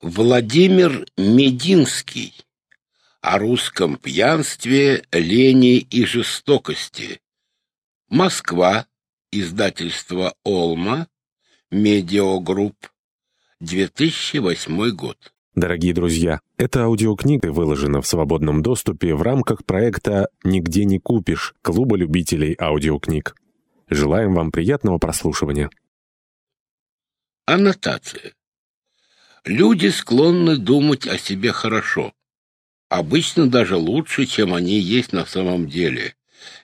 Владимир Мединский о русском пьянстве, лени и жестокости. Москва, издательство «Олма», Медиагрупп, 2008 год. Дорогие друзья, эта аудиокнига выложена в свободном доступе в рамках проекта «Нигде не купишь» Клуба любителей аудиокниг. Желаем вам приятного прослушивания. Аннотация. Люди склонны думать о себе хорошо. Обычно даже лучше, чем они есть на самом деле.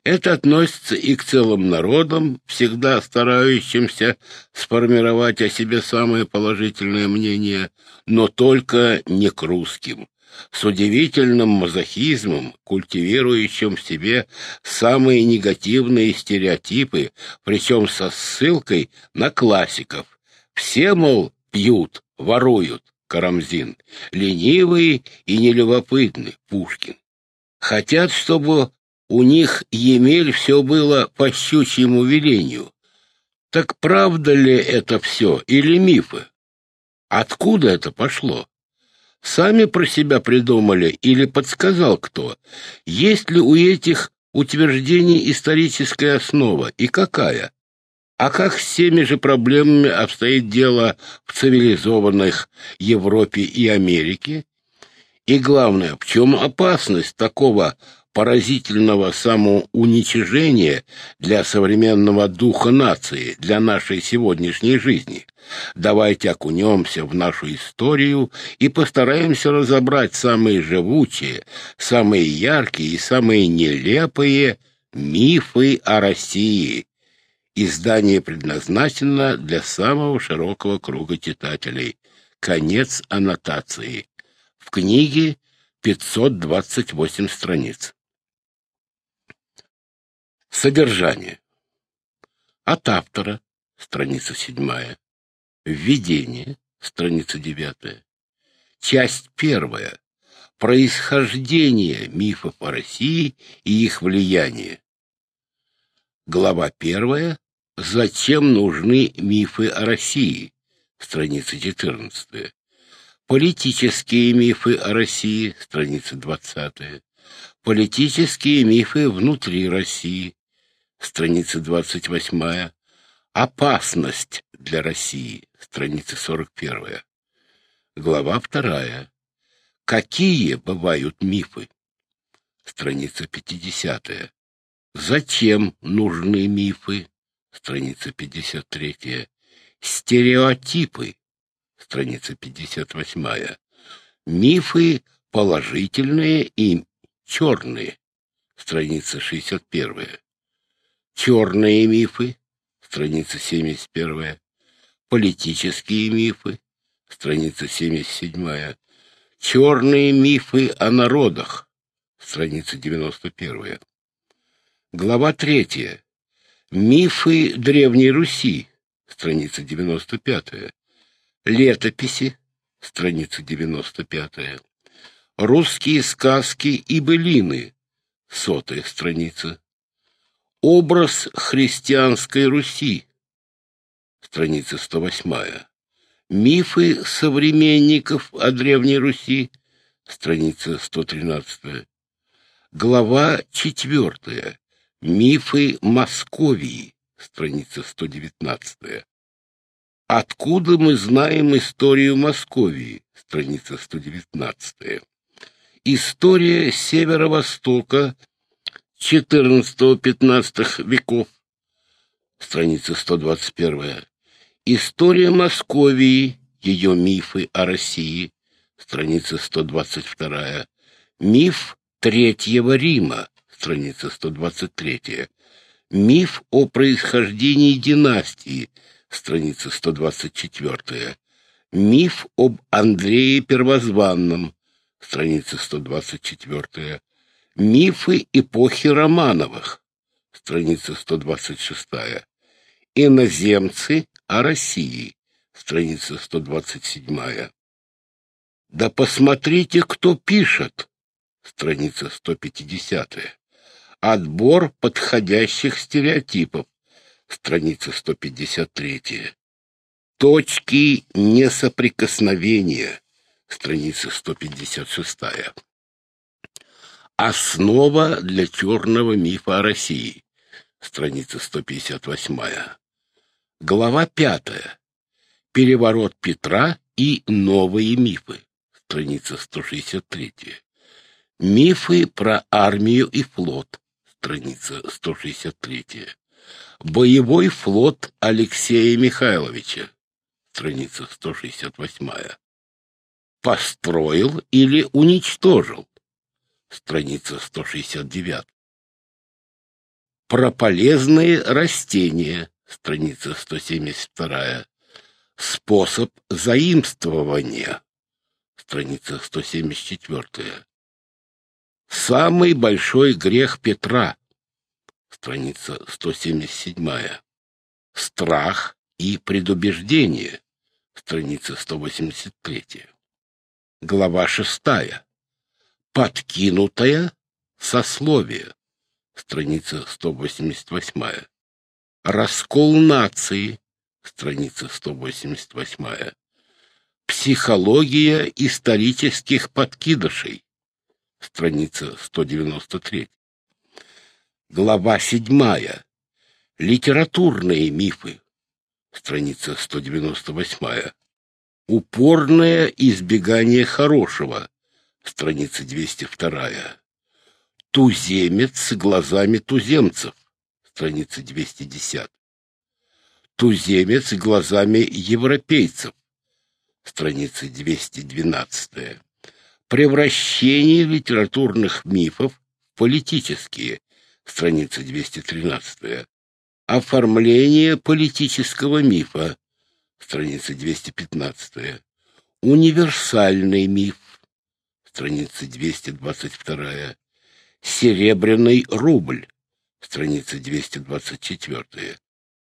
Это относится и к целым народам, всегда старающимся сформировать о себе самое положительное мнение, но только не к русским, с удивительным мазохизмом, культивирующим в себе самые негативные стереотипы, причем со ссылкой на классиков. Все, мол, пьют, воруют, Карамзин, ленивый и нелюбопытный, Пушкин. Хотят, чтобы у них Емель все было по щучьему велению. Так правда ли это все или мифы? Откуда это пошло? Сами про себя придумали или подсказал кто? Есть ли у этих утверждений историческая основа и какая? А как с теми же проблемами обстоит дело в цивилизованных Европе и Америке? И главное, в чем опасность такого поразительного самоуничижения для современного духа нации, для нашей сегодняшней жизни? Давайте окунемся в нашу историю и постараемся разобрать самые живучие, самые яркие и самые нелепые мифы о России, Издание предназначено для самого широкого круга читателей. Конец аннотации. В книге 528 страниц. Содержание. От автора. Страница 7. Введение. Страница 9. Часть 1. Происхождение мифов о России и их влияние. Глава первая. Затем нужны мифы о России, страница 14. Политические мифы о России, страница 20. Политические мифы внутри России, страница 28. Опасность для России, страница 41. Глава 2. Какие бывают мифы? Страница 50. Зачем нужны мифы? Страница 53, стереотипы, страница 58, мифы положительные и черные, страница 61, черные мифы, страница 71, политические мифы, страница 77, черные мифы о народах, страница 91, глава 3, Мифы Древней Руси, страница 95. Летописи, страница 95. Русские сказки и былины, сотая страница. Образ христианской Руси, страница 108. Мифы современников о Древней Руси, страница 113. Глава 4. Мифы Московии, страница 119. Откуда мы знаем историю Московии, страница 119. История Северо-Востока XIV-XV веков, страница 121. История Московии, ее мифы о России, страница 122. Миф Третьего Рима, страница 123. Миф о происхождении династии, страница 124. Миф об Андрее Первозванном, страница 124. Мифы эпохи Романовых, страница 126. Иноземцы о России, страница 127. Да посмотрите, кто пишет, страница 150. Отбор подходящих стереотипов. Страница 153. Точки несоприкосновения. страница 156. Основа для черного мифа о России, страница 158. Глава 5. Переворот Петра и новые мифы, страница 163. Мифы про армию и флот, страница 163. Боевой флот Алексея Михайловича, страница 168. Построил или уничтожил, страница 169. Про полезные растения, страница 172. Способ заимствования, страница 174. Самый большой грех Петра, страница 177. Страх и предубеждение, страница 183. Глава 6. Подкинутое сословие, страница 188. Раскол нации, страница 188. Психология исторических подкидышей, страница 193. Глава 7. Литературные мифы, страница 198. Упорное избегание хорошего, страница 202. Туземец с глазами туземцев, страница 210. Туземец глазами европейцев, страница 212. Превращение литературных мифов в политические, страница 213. Оформление политического мифа, страница 215. Универсальный миф, страница 222. Серебряный рубль, страница 224.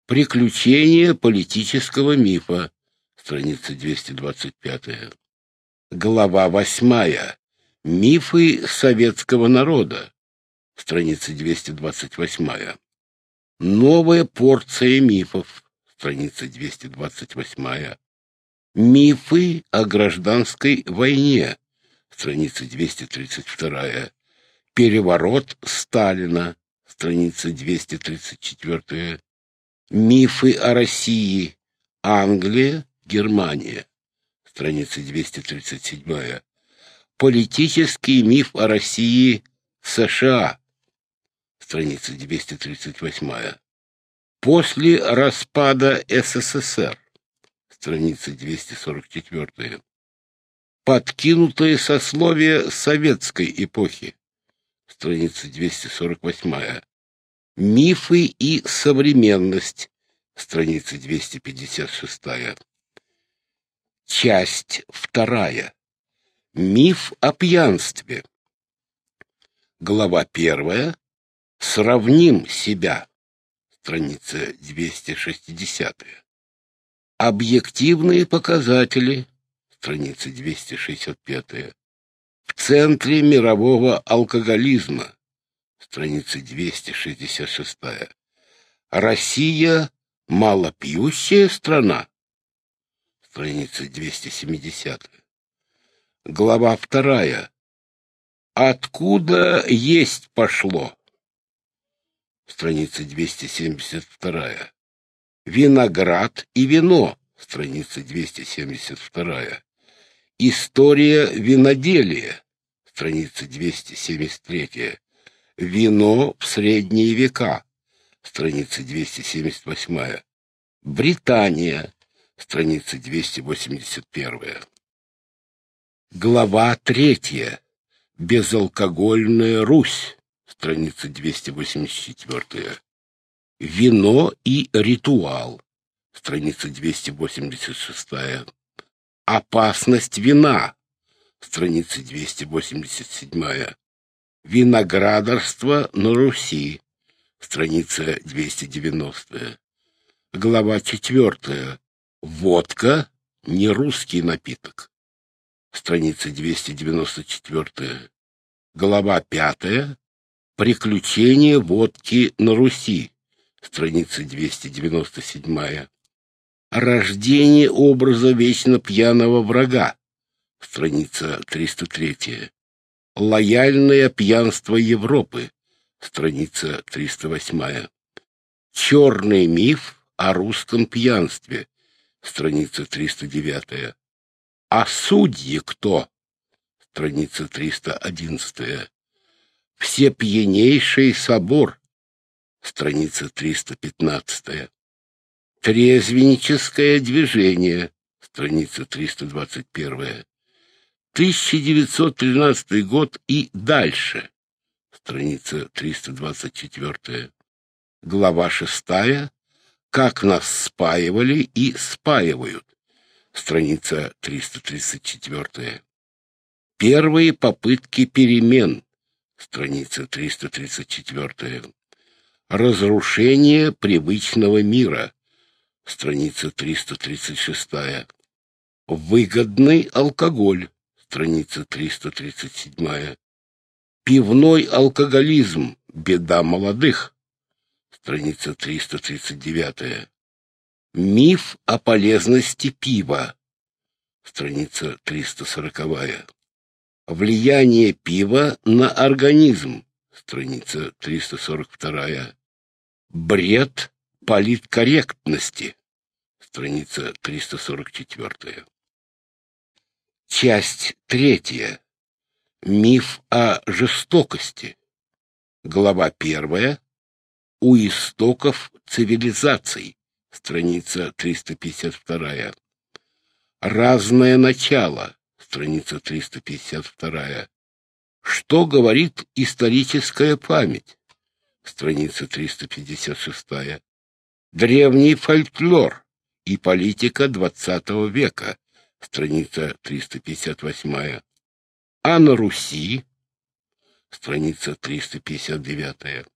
Приключения политического мифа, страница 225. Глава 8. Мифы советского народа, страница 228. Новая порция мифов, страница 228. Мифы о гражданской войне, страница 232. Переворот Сталина, страница 234. Мифы о России. Англия, Германия. Страница 237. Политический миф о России. США. Страница 238. После распада СССР. Страница 244. Подкинутое сословие советской эпохи страница 248. Мифы и современность, страница 256. Часть вторая. Миф о пьянстве. Глава первая. Сравним себя. Страница 260. Объективные показатели. Страница 265 в центре мирового алкоголизма. Страница 266. Россия – малопьющая страна. Страница 270. Глава вторая. Откуда есть пошло? Страница 272. Виноград и вино. Страница 272. История виноделия, страница 273. Вино в средние века, страница 278. Британия, страница 281. Глава третья. Безалкогольная Русь, страница 284. Вино и ритуал, страница 286. Опасность вина. Страница 287. Виноградарство на Руси. Страница 290. Глава 4. Водка – не русский напиток. Страница 294. Глава 5. Приключения водки на Руси. Страница 297. Рождение образа вечно пьяного врага. страница 303. Лояльное пьянство Европы, страница 308. Черный миф о русском пьянстве, страница 309. А судьи кто? Страница 311. Все пьянейший собор, страница 315. Трезвенническое движение, страница 321. 1913 год и дальше, страница 324. Глава 6. Как нас спаивали и спаивают, страница 334. Первые попытки перемен, страница 334. Разрушение привычного мира, страница 336. Выгодный алкоголь, страница 337. Пивной алкоголизм, беда молодых, страница 339. Миф о полезности пива, страница 340. Влияние пива на организм, страница 342. Бред политкорректности, страница 344. Часть третья. Миф о жестокости. Глава первая. У истоков цивилизаций. Страница 352. Разное начало. Страница 352. Что говорит историческая память? Страница 356. Древний фольклор и политика XX века страница 358, а на Руси, страница 359,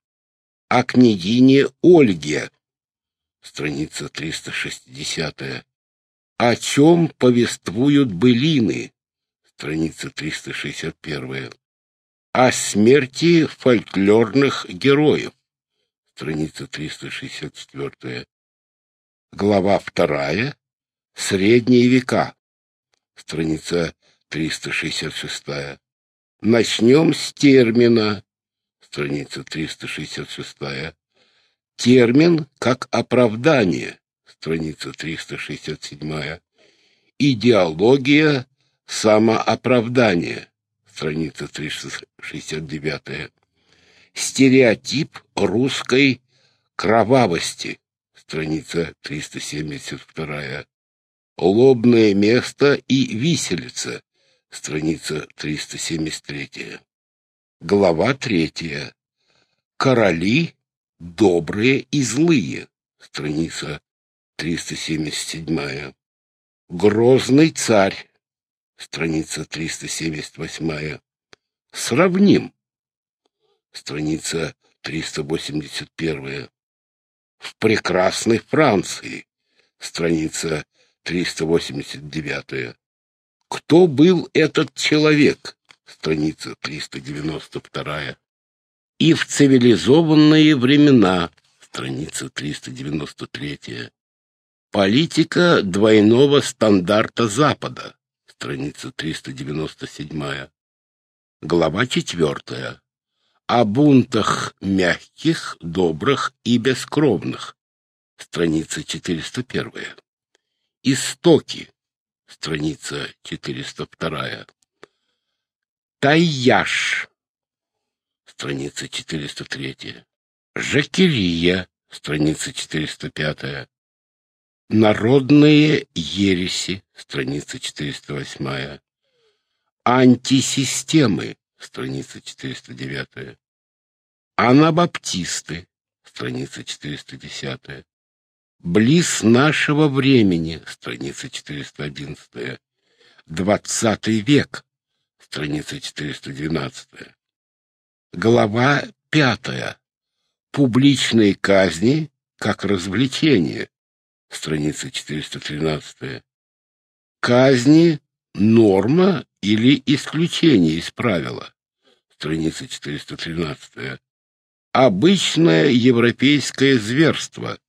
о княгине Ольге, страница 360, о чем повествуют былины, страница 361, о смерти фольклорных героев, страница 364, глава 2, Средние века, страница 366. Начнем с термина, страница 366. Термин как оправдание, страница 367. Идеология самооправдания, страница 369. Стереотип русской кровавости, страница 372 лобное место и виселица, страница 373. Глава третья. Короли добрые и злые, страница 377. Грозный царь, страница 378. Сравним, страница 381. В прекрасной Франции, страница 389. Кто был этот человек? Страница 392. И в цивилизованные времена. Страница 393. Политика двойного стандарта Запада. Страница 397. Глава 4. О бунтах мягких, добрых и бескровных. Страница 401. Истоки. Страница 402. Тайяш. Страница 403. Жакерия. Страница 405. Народные ереси. Страница 408. Антисистемы. Страница 409. Анабаптисты. Страница 410. Близ нашего времени, страница 411. Двадцатый век, страница 412. Глава пятая. Публичные казни как развлечение, страница 413. Казни — норма или исключение из правила, страница 413. Обычное европейское зверство,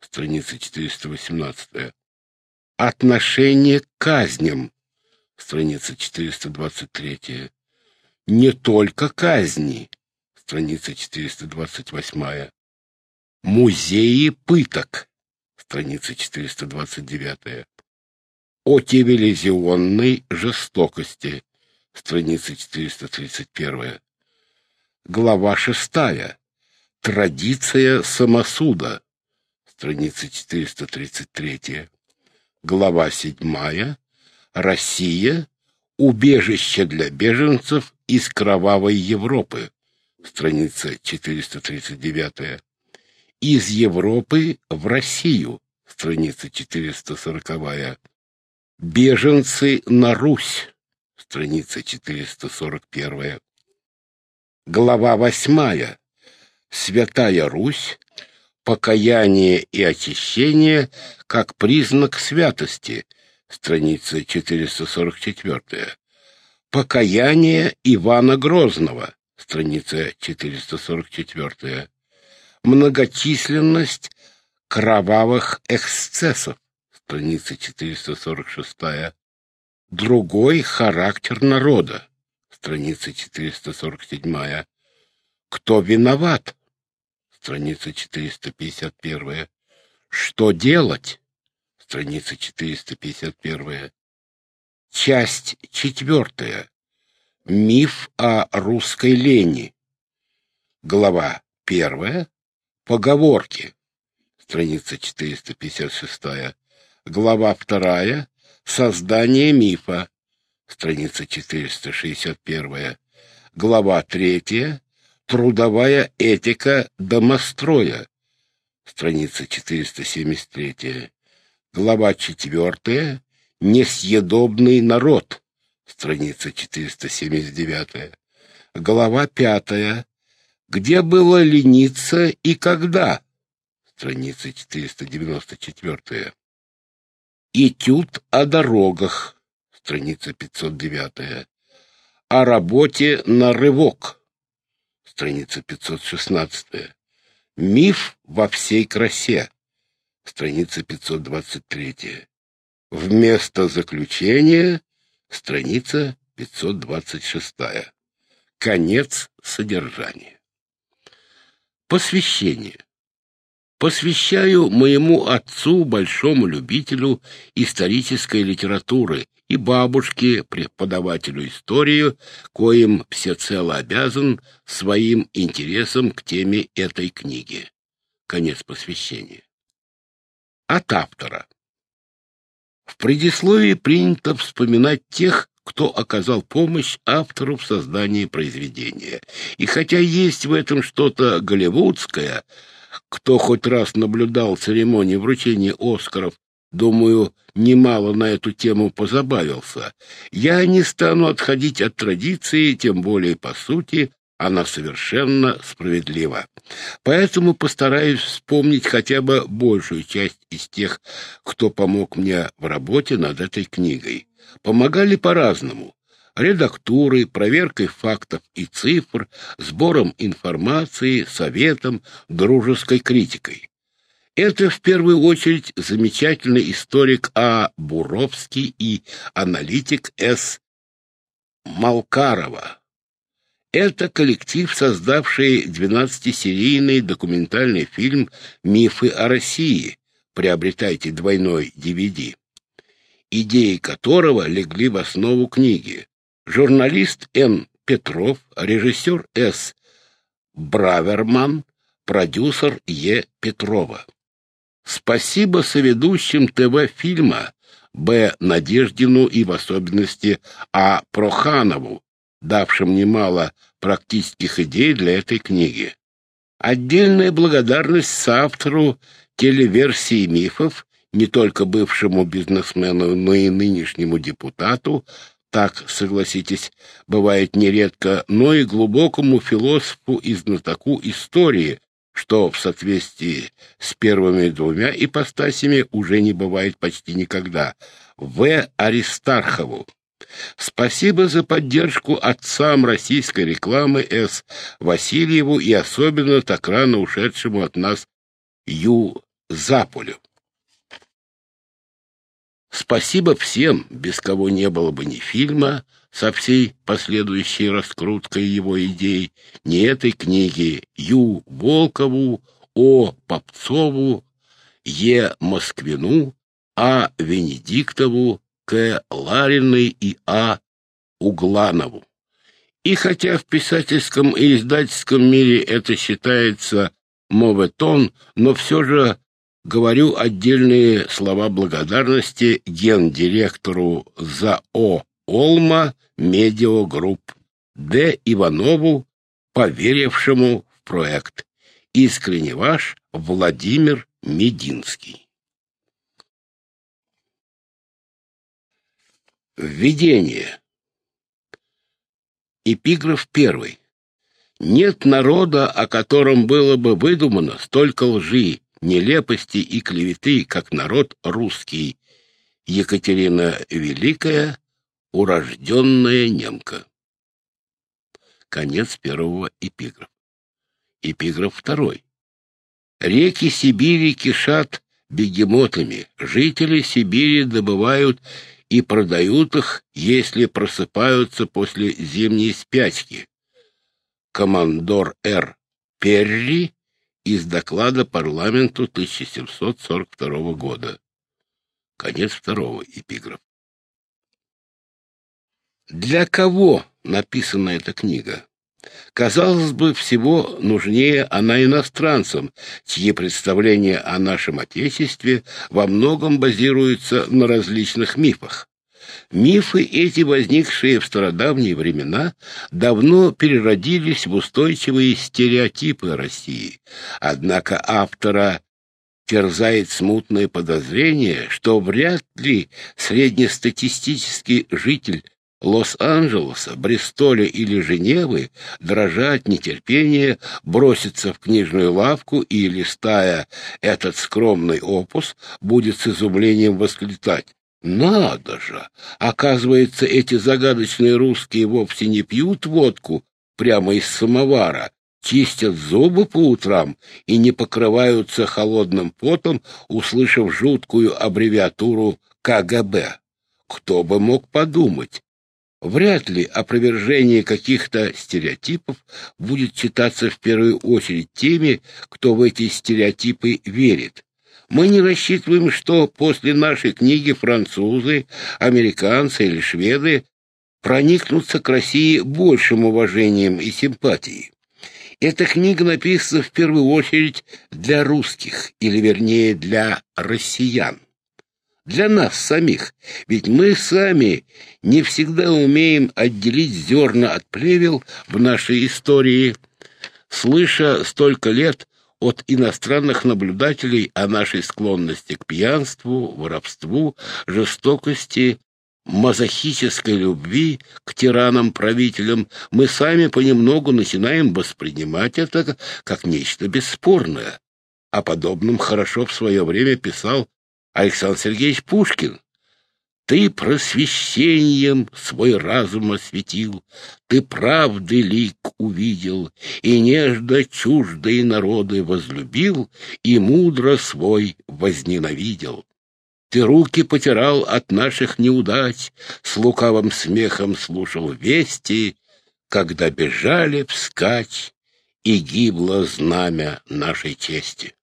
страница 418. Отношение к казням, страница 423. Не только казни, страница 428. Музеи пыток, страница 429. О телевизионной жестокости, страница 431. Глава 6. Традиция самосуда, страница 433. Глава 7. Россия. Убежище для беженцев из кровавой Европы. Страница 439. Из Европы в Россию. Страница 440. Беженцы на Русь. Страница 441. Глава 8. Святая Русь Покаяние и очищение как признак святости. Страница 444. Покаяние Ивана Грозного. Страница 444. Многочисленность кровавых эксцессов. Страница 446. Другой характер народа. Страница 447. Кто виноват? страница 451. Что делать? Страница 451. Часть четвертая. Миф о русской лени. Глава первая. Поговорки. Страница 456. Глава вторая. Создание мифа. Страница 461. Глава третья. Трудовая этика домостроя. Страница 473. Глава 4. Несъедобный народ. Страница 479. Глава 5. Где было лениться и когда? Страница 494. Этюд о дорогах. Страница 509. О работе на рывок страница 516. Миф во всей красе, страница 523. Вместо заключения, страница 526. Конец содержания. Посвящение посвящаю моему отцу, большому любителю исторической литературы, и бабушке, преподавателю истории, коим всецело обязан своим интересом к теме этой книги. Конец посвящения. От автора. В предисловии принято вспоминать тех, кто оказал помощь автору в создании произведения. И хотя есть в этом что-то голливудское, кто хоть раз наблюдал церемонию вручения Оскаров, думаю, немало на эту тему позабавился. Я не стану отходить от традиции, тем более по сути она совершенно справедлива. Поэтому постараюсь вспомнить хотя бы большую часть из тех, кто помог мне в работе над этой книгой. Помогали по-разному редактурой, проверкой фактов и цифр, сбором информации, советом, дружеской критикой. Это в первую очередь замечательный историк А. Буровский и аналитик С. Малкарова. Это коллектив, создавший 12-серийный документальный фильм «Мифы о России». Приобретайте двойной DVD. Идеи которого легли в основу книги. Журналист Н. Петров, режиссер С. Браверман, продюсер Е. Петрова. Спасибо соведущим ТВ-фильма Б. Надеждину и в особенности А. Проханову, давшим немало практических идей для этой книги. Отдельная благодарность соавтору телеверсии мифов, не только бывшему бизнесмену, но и нынешнему депутату, так, согласитесь, бывает нередко, но и глубокому философу и знатоку истории, что в соответствии с первыми двумя ипостасями уже не бывает почти никогда, В. Аристархову. Спасибо за поддержку отцам российской рекламы С. Васильеву и особенно так рано ушедшему от нас Ю. Заполю. Спасибо всем, без кого не было бы ни фильма со всей последующей раскруткой его идей, ни этой книги Ю. Волкову, О. Попцову, Е. Москвину, А. Венедиктову, К. Лариной и А. Угланову. И хотя в писательском и издательском мире это считается моветон, но все же говорю отдельные слова благодарности гендиректору ЗАО «Олма Медиагрупп» Д. Иванову, поверившему в проект. Искренне ваш Владимир Мединский. Введение. Эпиграф первый. Нет народа, о котором было бы выдумано столько лжи, нелепости и клеветы, как народ русский. Екатерина Великая, урожденная немка. Конец первого эпиграфа. Эпиграф второй. Реки Сибири кишат бегемотами. Жители Сибири добывают и продают их, если просыпаются после зимней спячки. Командор Р. Перри из доклада парламенту 1742 года. Конец второго эпиграфа. Для кого написана эта книга? Казалось бы, всего нужнее она иностранцам, чьи представления о нашем Отечестве во многом базируются на различных мифах. Мифы эти, возникшие в стародавние времена, давно переродились в устойчивые стереотипы России. Однако автора терзает смутное подозрение, что вряд ли среднестатистический житель Лос-Анджелеса, Бристоля или Женевы, дрожа от нетерпения, бросится в книжную лавку и, листая этот скромный опус, будет с изумлением восклицать надо же! Оказывается, эти загадочные русские вовсе не пьют водку прямо из самовара, чистят зубы по утрам и не покрываются холодным потом, услышав жуткую аббревиатуру КГБ. Кто бы мог подумать? Вряд ли опровержение каких-то стереотипов будет читаться в первую очередь теми, кто в эти стереотипы верит. Мы не рассчитываем, что после нашей книги французы, американцы или шведы проникнутся к России большим уважением и симпатией. Эта книга написана в первую очередь для русских, или вернее для россиян. Для нас самих, ведь мы сами не всегда умеем отделить зерна от плевел в нашей истории. Слыша столько лет от иностранных наблюдателей о нашей склонности к пьянству, воровству, жестокости, мазохической любви к тиранам-правителям, мы сами понемногу начинаем воспринимать это как нечто бесспорное. О подобном хорошо в свое время писал Александр Сергеевич Пушкин. Ты просвещением свой разум осветил, Ты правды лик увидел, И нежно чуждые народы возлюбил, И мудро свой возненавидел. Ты руки потирал от наших неудач, С лукавым смехом слушал вести, Когда бежали вскачь, И гибло знамя нашей чести.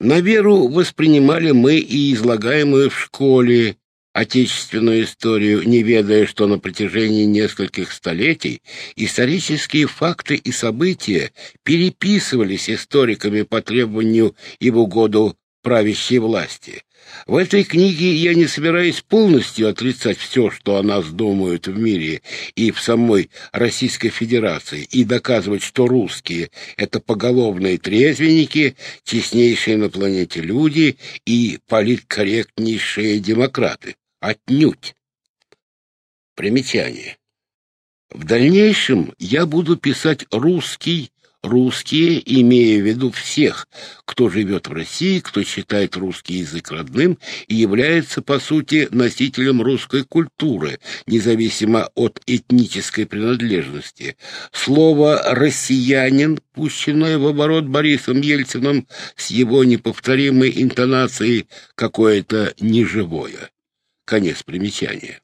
На веру воспринимали мы и излагаемую в школе отечественную историю, не ведая, что на протяжении нескольких столетий исторические факты и события переписывались историками по требованию и в угоду правящей власти. В этой книге я не собираюсь полностью отрицать все, что о нас думают в мире и в самой Российской Федерации, и доказывать, что русские — это поголовные трезвенники, честнейшие на планете люди и политкорректнейшие демократы. Отнюдь. Примечание. В дальнейшем я буду писать русский Русские, имея в виду всех, кто живет в России, кто считает русский язык родным и является, по сути, носителем русской культуры, независимо от этнической принадлежности. Слово «россиянин», пущенное в оборот Борисом Ельциным с его неповторимой интонацией, какое-то неживое. Конец примечания.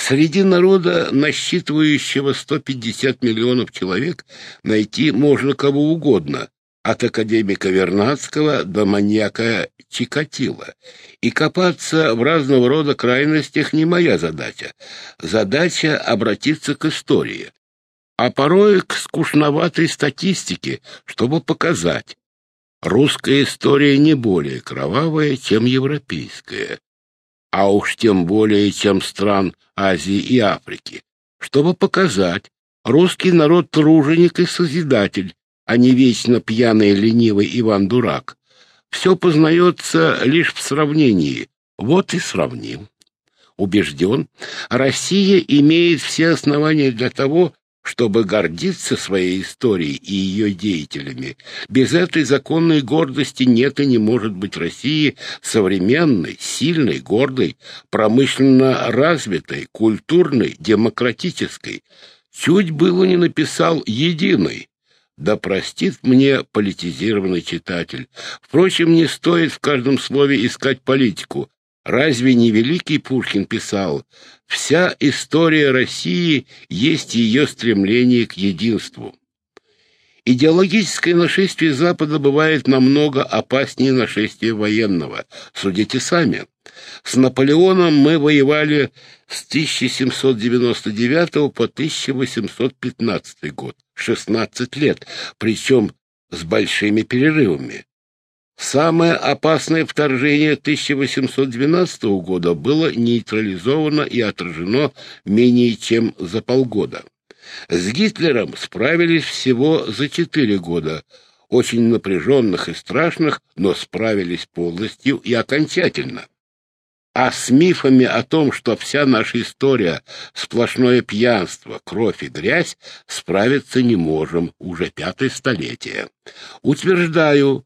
Среди народа, насчитывающего 150 миллионов человек, найти можно кого угодно, от академика Вернадского до маньяка Чикатила. И копаться в разного рода крайностях не моя задача. Задача — обратиться к истории. А порой к скучноватой статистике, чтобы показать. Русская история не более кровавая, чем европейская а уж тем более, чем стран Азии и Африки, чтобы показать, русский народ труженик и созидатель, а не вечно пьяный ленивый Иван-дурак. Все познается лишь в сравнении. Вот и сравним. Убежден, Россия имеет все основания для того, чтобы гордиться своей историей и ее деятелями. Без этой законной гордости нет и не может быть России современной, сильной, гордой, промышленно развитой, культурной, демократической. Чуть было не написал «единой». Да простит мне политизированный читатель. Впрочем, не стоит в каждом слове искать политику. Разве не великий Пушкин писал «Вся история России есть ее стремление к единству». Идеологическое нашествие Запада бывает намного опаснее нашествия военного. Судите сами. С Наполеоном мы воевали с 1799 по 1815 год, 16 лет, причем с большими перерывами. Самое опасное вторжение 1812 года было нейтрализовано и отражено менее чем за полгода. С Гитлером справились всего за четыре года, очень напряженных и страшных, но справились полностью и окончательно. А с мифами о том, что вся наша история — сплошное пьянство, кровь и грязь, справиться не можем уже пятое столетие. Утверждаю,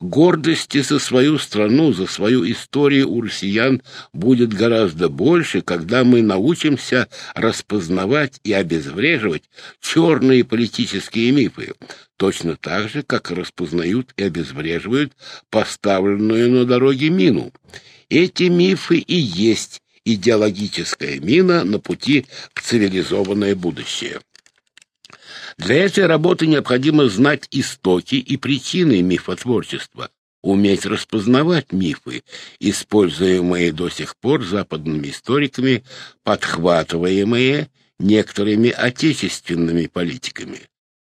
Гордости за свою страну, за свою историю у россиян будет гораздо больше, когда мы научимся распознавать и обезвреживать черные политические мифы, точно так же, как распознают и обезвреживают поставленную на дороге мину. Эти мифы и есть идеологическая мина на пути в цивилизованное будущее. Для этой работы необходимо знать истоки и причины мифотворчества, уметь распознавать мифы, используемые до сих пор западными историками, подхватываемые некоторыми отечественными политиками.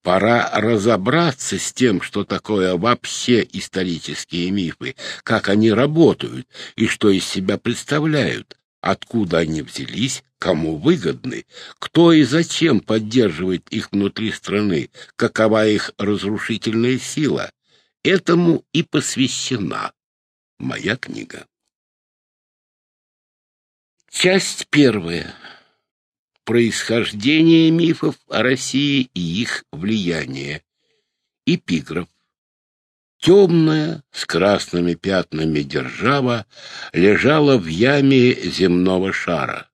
Пора разобраться с тем, что такое вообще исторические мифы, как они работают и что из себя представляют, откуда они взялись, кому выгодны, кто и зачем поддерживает их внутри страны, какова их разрушительная сила. Этому и посвящена моя книга. Часть первая. Происхождение мифов о России и их влияние. Эпиграф. Темная, с красными пятнами держава лежала в яме земного шара.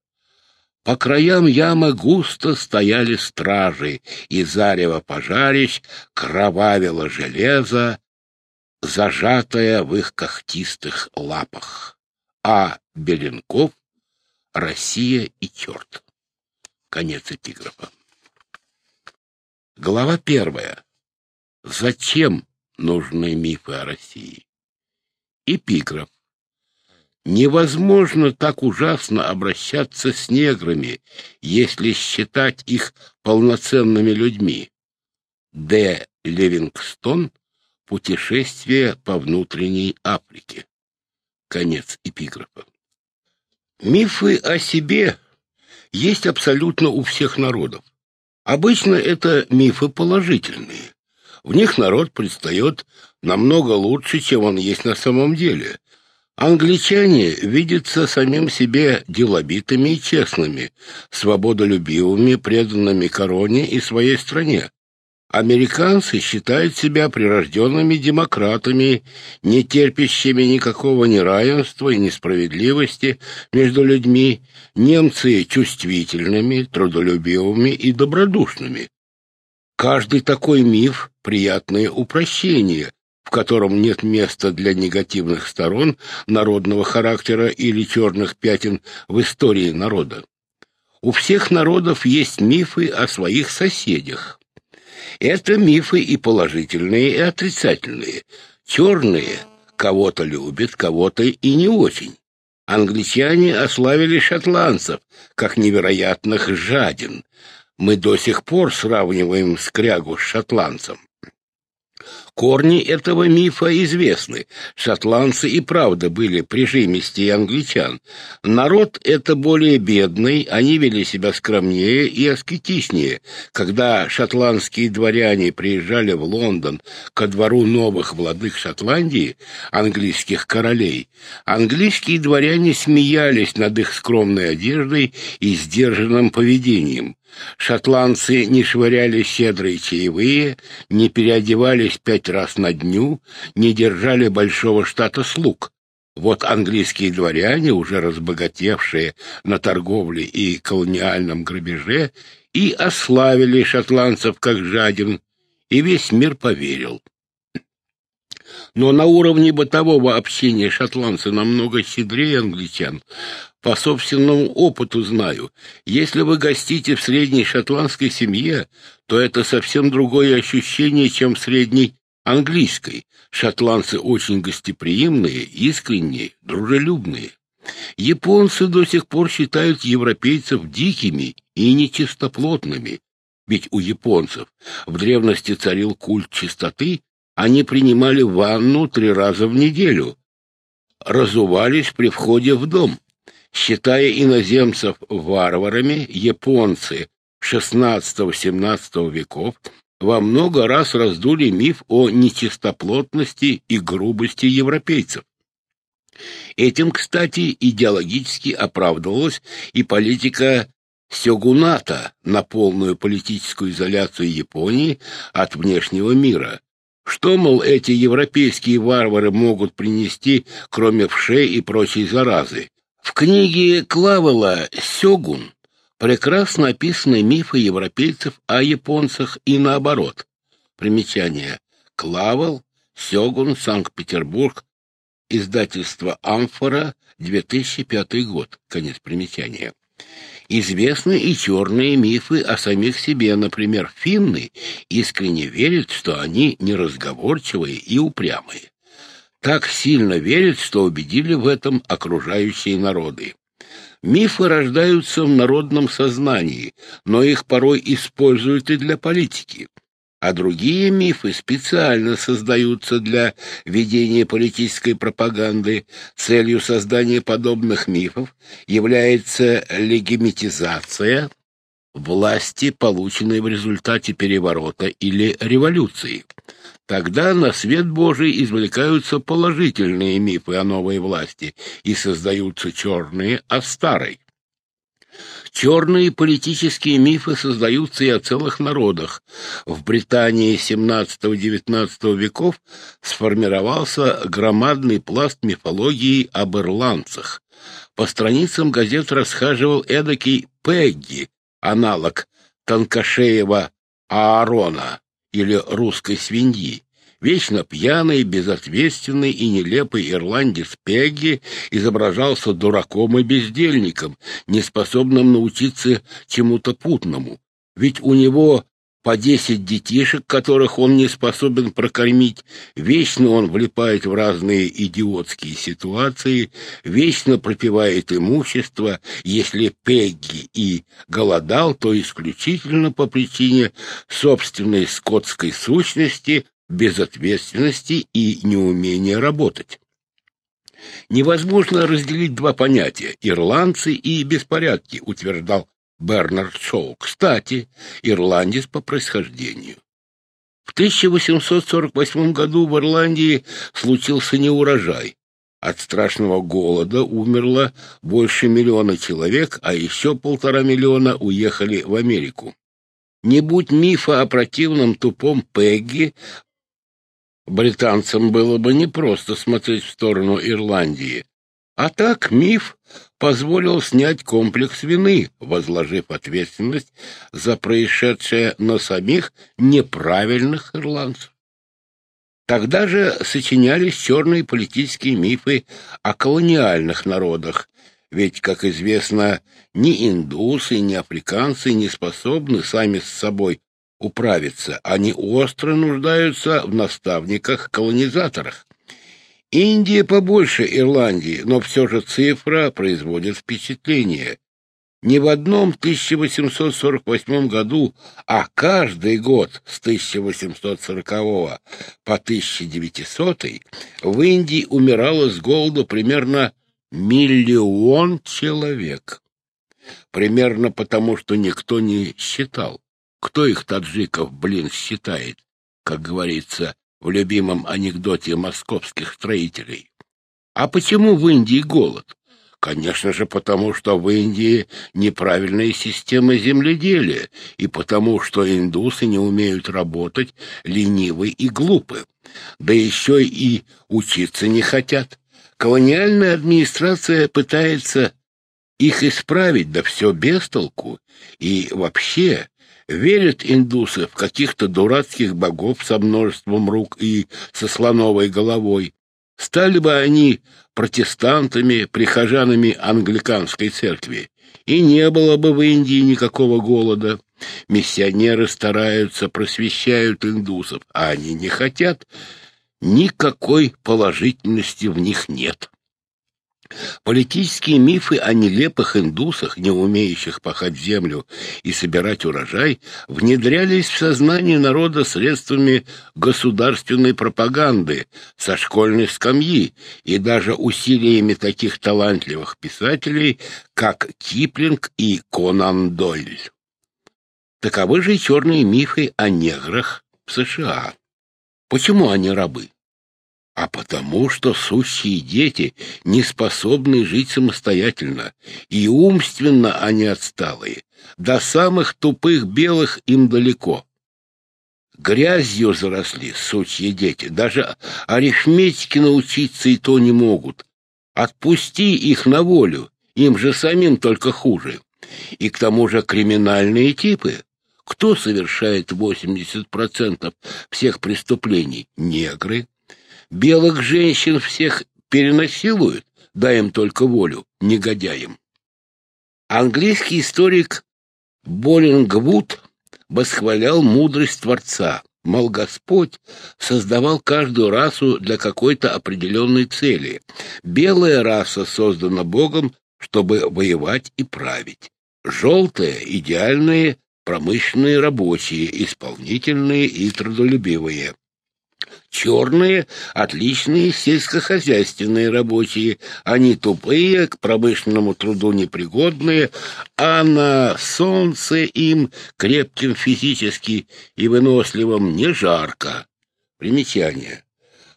По краям ямы густо стояли стражи, и зарево пожарищ кровавило железо, зажатое в их когтистых лапах. А Беленков — Россия и черт. Конец эпиграфа. Глава первая. Зачем нужны мифы о России. Эпиграф. Невозможно так ужасно обращаться с неграми, если считать их полноценными людьми. Д. Левингстон. Путешествие по внутренней Африке. Конец эпиграфа. Мифы о себе есть абсолютно у всех народов. Обычно это мифы положительные. В них народ предстает намного лучше, чем он есть на самом деле. Англичане видятся самим себе деловитыми и честными, свободолюбивыми, преданными короне и своей стране. Американцы считают себя прирожденными демократами, не терпящими никакого неравенства и несправедливости между людьми. Немцы чувствительными, трудолюбивыми и добродушными. Каждый такой миф — приятное упрощение, в котором нет места для негативных сторон народного характера или черных пятен в истории народа. У всех народов есть мифы о своих соседях. Это мифы и положительные, и отрицательные. Черные кого-то любят, кого-то и не очень. Англичане ославили шотландцев, как невероятных жадин. Мы до сих пор сравниваем скрягу с шотландцем. Корни этого мифа известны. Шотландцы и правда были прижимистее англичан. Народ это более бедный, они вели себя скромнее и аскетичнее. Когда шотландские дворяне приезжали в Лондон ко двору новых владык Шотландии, английских королей, английские дворяне смеялись над их скромной одеждой и сдержанным поведением. Шотландцы не швыряли щедрые чаевые, не переодевались пять раз на дню, не держали большого штата слуг. Вот английские дворяне, уже разбогатевшие на торговле и колониальном грабеже, и ославили шотландцев как жадин, и весь мир поверил. Но на уровне бытового общения шотландцы намного щедрее англичан. По собственному опыту знаю, если вы гостите в средней шотландской семье, то это совсем другое ощущение, чем в средней английской. Шотландцы очень гостеприимные, искренние, дружелюбные. Японцы до сих пор считают европейцев дикими и нечистоплотными, ведь у японцев в древности царил культ чистоты, они принимали ванну три раза в неделю, разувались при входе в дом. Считая иноземцев варварами, японцы XVI-XVII веков во много раз раздули миф о нечистоплотности и грубости европейцев. Этим, кстати, идеологически оправдывалась и политика сёгуната на полную политическую изоляцию Японии от внешнего мира. Что, мол, эти европейские варвары могут принести, кроме вшей и прочей заразы? В книге Клавела «Сёгун» прекрасно описаны мифы европейцев о японцах и наоборот. Примечание. Клавел, Сёгун, Санкт-Петербург, издательство «Амфора», 2005 год. Конец примечания. Известны и черные мифы о самих себе. Например, финны искренне верят, что они неразговорчивые и упрямые так сильно верят, что убедили в этом окружающие народы. Мифы рождаются в народном сознании, но их порой используют и для политики. А другие мифы специально создаются для ведения политической пропаганды. Целью создания подобных мифов является легимитизация власти, полученной в результате переворота или революции. Тогда на свет Божий извлекаются положительные мифы о новой власти и создаются черные о старой. Черные политические мифы создаются и о целых народах. В Британии XVII-XIX веков сформировался громадный пласт мифологии об ирландцах. По страницам газет расхаживал эдакий Пегги, аналог Танкашеева Аарона или русской свиньи. Вечно пьяный, безответственный и нелепый ирландец Пегги изображался дураком и бездельником, неспособным научиться чему-то путному. Ведь у него по десять детишек, которых он не способен прокормить, вечно он влипает в разные идиотские ситуации, вечно пропивает имущество, если Пегги и голодал, то исключительно по причине собственной скотской сущности, безответственности и неумения работать. Невозможно разделить два понятия – ирландцы и беспорядки, утверждал Бернард Шоу. Кстати, ирландец по происхождению. В 1848 году в Ирландии случился неурожай. От страшного голода умерло больше миллиона человек, а еще полтора миллиона уехали в Америку. Не будь мифа о противном тупом Пегги, британцам было бы непросто смотреть в сторону Ирландии. А так миф позволил снять комплекс вины, возложив ответственность за происшедшее на самих неправильных ирландцев. Тогда же сочинялись черные политические мифы о колониальных народах, ведь, как известно, ни индусы, ни африканцы не способны сами с собой управиться. Они остро нуждаются в наставниках-колонизаторах. Индия побольше Ирландии, но все же цифра производит впечатление. Не в одном 1848 году, а каждый год с 1840 по 1900 в Индии умирало с голоду примерно Миллион человек. Примерно потому, что никто не считал. Кто их, таджиков, блин, считает, как говорится в любимом анекдоте московских строителей? А почему в Индии голод? Конечно же, потому что в Индии неправильная система земледелия, и потому что индусы не умеют работать, ленивы и глупы. Да еще и учиться не хотят. Колониальная администрация пытается их исправить, да все без толку. И вообще верят индусы в каких-то дурацких богов со множеством рук и со слоновой головой. Стали бы они протестантами, прихожанами англиканской церкви, и не было бы в Индии никакого голода. Миссионеры стараются, просвещают индусов, а они не хотят, никакой положительности в них нет. Политические мифы о нелепых индусах, не умеющих пахать землю и собирать урожай, внедрялись в сознание народа средствами государственной пропаганды, со школьной скамьи и даже усилиями таких талантливых писателей, как Киплинг и Конан Дойль. Таковы же черные мифы о неграх в США. Почему они рабы? А потому что сущие дети не способны жить самостоятельно, и умственно они отсталые. До самых тупых белых им далеко. Грязью заросли сучьи дети, даже арифметике научиться и то не могут. Отпусти их на волю, им же самим только хуже. И к тому же криминальные типы. Кто совершает 80% всех преступлений? Негры. Белых женщин всех перенасилуют, дай им только волю, негодяям. Английский историк Боллингвуд восхвалял мудрость Творца. Мол, Господь создавал каждую расу для какой-то определенной цели. Белая раса создана Богом, чтобы воевать и править. Желтая — идеальные промышленные рабочие, исполнительные и трудолюбивые. Черные — отличные сельскохозяйственные рабочие. Они тупые, к промышленному труду непригодные, а на солнце им, крепким физически и выносливым, не жарко. Примечание.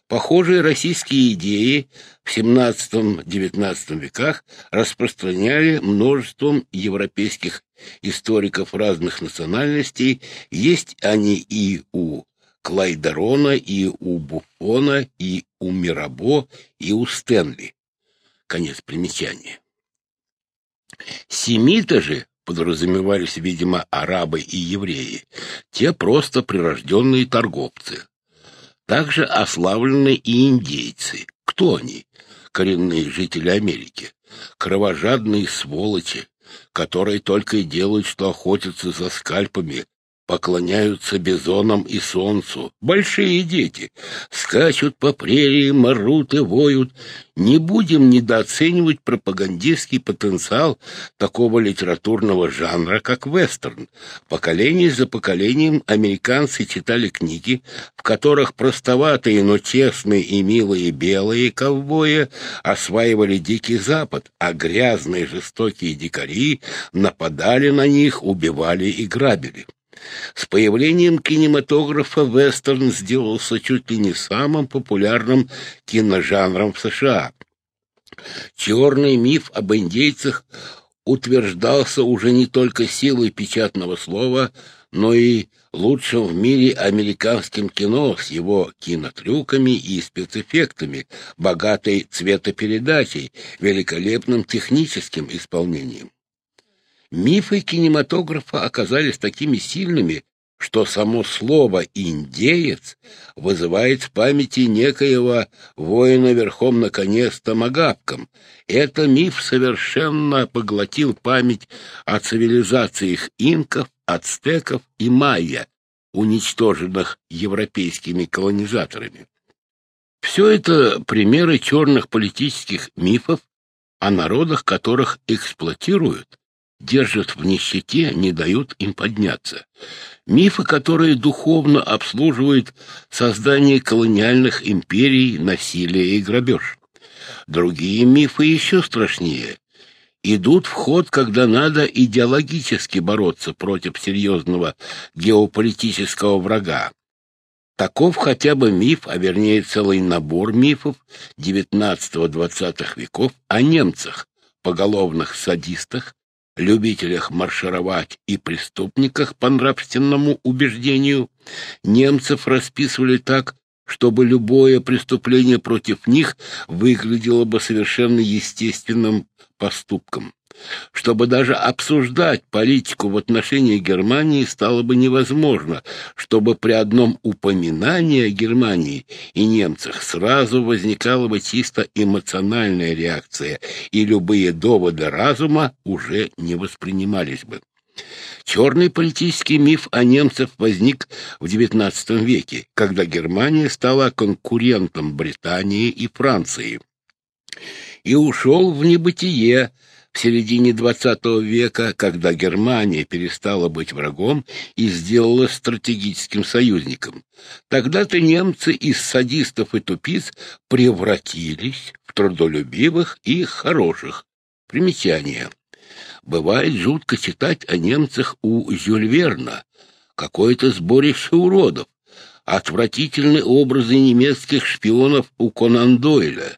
Похожие российские идеи в XVII-XIX веках распространяли множеством европейских историков разных национальностей, есть они и у Клайдерона, и у Буфона, и у Мирабо, и у Стэнли. Конец примечания. Семиты же подразумевались, видимо, арабы и евреи, те просто прирожденные торговцы. Также ославлены и индейцы. Кто они? Коренные жители Америки. Кровожадные сволочи, которые только и делают, что охотятся за скальпами, поклоняются бизонам и солнцу. Большие дети скачут по прерии, морут и воют. Не будем недооценивать пропагандистский потенциал такого литературного жанра, как вестерн. Поколение за поколением американцы читали книги, в которых простоватые, но честные и милые белые ковбои осваивали Дикий Запад, а грязные жестокие дикари нападали на них, убивали и грабили. С появлением кинематографа вестерн сделался чуть ли не самым популярным киножанром в США. Черный миф об индейцах утверждался уже не только силой печатного слова, но и лучшим в мире американским кино с его кинотрюками и спецэффектами, богатой цветопередачей, великолепным техническим исполнением. Мифы кинематографа оказались такими сильными, что само слово «индеец» вызывает в памяти некоего воина верхом на коне с томагавком. Это миф совершенно поглотил память о цивилизациях инков, ацтеков и майя, уничтоженных европейскими колонизаторами. Все это примеры черных политических мифов о народах, которых эксплуатируют, держат в нищете, не дают им подняться. Мифы, которые духовно обслуживают создание колониальных империй, насилие и грабеж. Другие мифы еще страшнее. Идут в ход, когда надо идеологически бороться против серьезного геополитического врага. Таков хотя бы миф, а вернее целый набор мифов XIX-XX веков о немцах, поголовных садистах, любителях маршировать и преступниках по нравственному убеждению, немцев расписывали так, чтобы любое преступление против них выглядело бы совершенно естественным поступком чтобы даже обсуждать политику в отношении Германии стало бы невозможно, чтобы при одном упоминании о Германии и немцах сразу возникала бы чисто эмоциональная реакция, и любые доводы разума уже не воспринимались бы. Черный политический миф о немцах возник в XIX веке, когда Германия стала конкурентом Британии и Франции, и ушел в небытие в середине XX века, когда Германия перестала быть врагом и сделала стратегическим союзником. Тогда-то немцы из садистов и тупиц превратились в трудолюбивых и хороших. Примечание. Бывает жутко читать о немцах у Жюль Верна. Какое-то сборище уродов. Отвратительные образы немецких шпионов у Конан Дойля.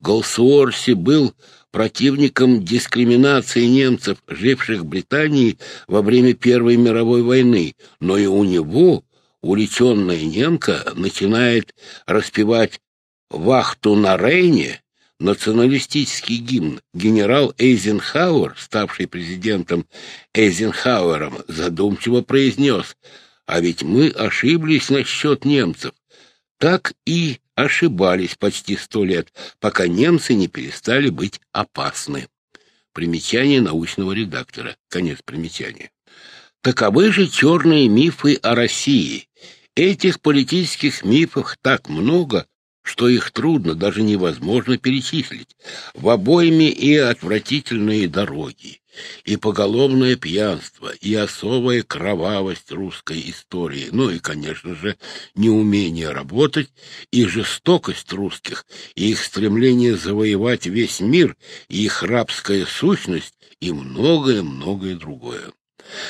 Голсуорси был противником дискриминации немцев, живших в Британии во время Первой мировой войны, но и у него уличенная немка начинает распевать «Вахту на Рейне», националистический гимн. Генерал Эйзенхауэр, ставший президентом Эйзенхауэром, задумчиво произнес, «А ведь мы ошиблись насчет немцев. Так и ошибались почти сто лет, пока немцы не перестали быть опасны. Примечание научного редактора. Конец примечания. Таковы же черные мифы о России. Этих политических мифов так много, что их трудно, даже невозможно перечислить. В обойме и отвратительные дороги, и поголовное пьянство, и особая кровавость русской истории, ну и, конечно же, неумение работать, и жестокость русских, и их стремление завоевать весь мир, и их рабская сущность, и многое-многое другое.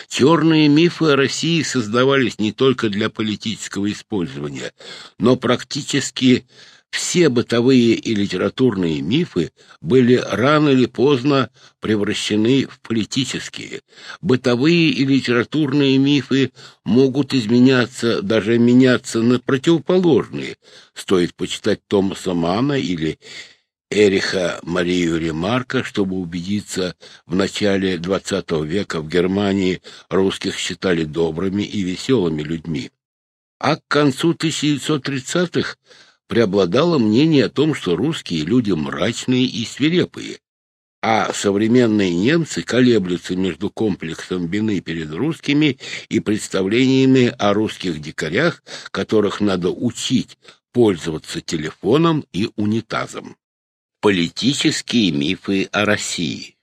Черные мифы о России создавались не только для политического использования, но практически все бытовые и литературные мифы были рано или поздно превращены в политические. Бытовые и литературные мифы могут изменяться, даже меняться на противоположные. Стоит почитать Томаса Мана или Эриха Марию Ремарка, чтобы убедиться, в начале XX века в Германии русских считали добрыми и веселыми людьми. А к концу 1930-х преобладало мнение о том, что русские люди мрачные и свирепые, а современные немцы колеблются между комплексом вины перед русскими и представлениями о русских дикарях, которых надо учить пользоваться телефоном и унитазом. Политические мифы о России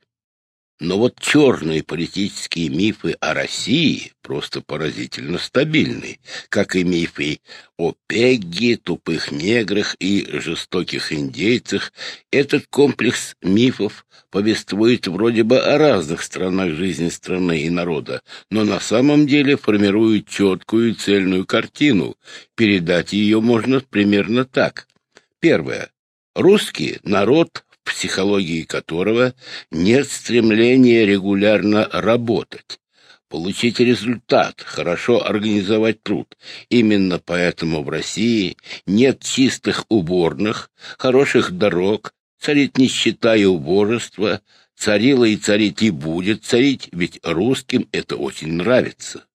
но вот черные политические мифы о России просто поразительно стабильны, как и мифы о Пегге, тупых неграх и жестоких индейцах. Этот комплекс мифов повествует вроде бы о разных сторонах жизни страны и народа, но на самом деле формирует четкую и цельную картину. Передать ее можно примерно так. Первое. Русские — народ психологии которого нет стремления регулярно работать, получить результат, хорошо организовать труд. Именно поэтому в России нет чистых уборных, хороших дорог, царит нищета и убожество, царила и царить и будет царить, ведь русским это очень нравится.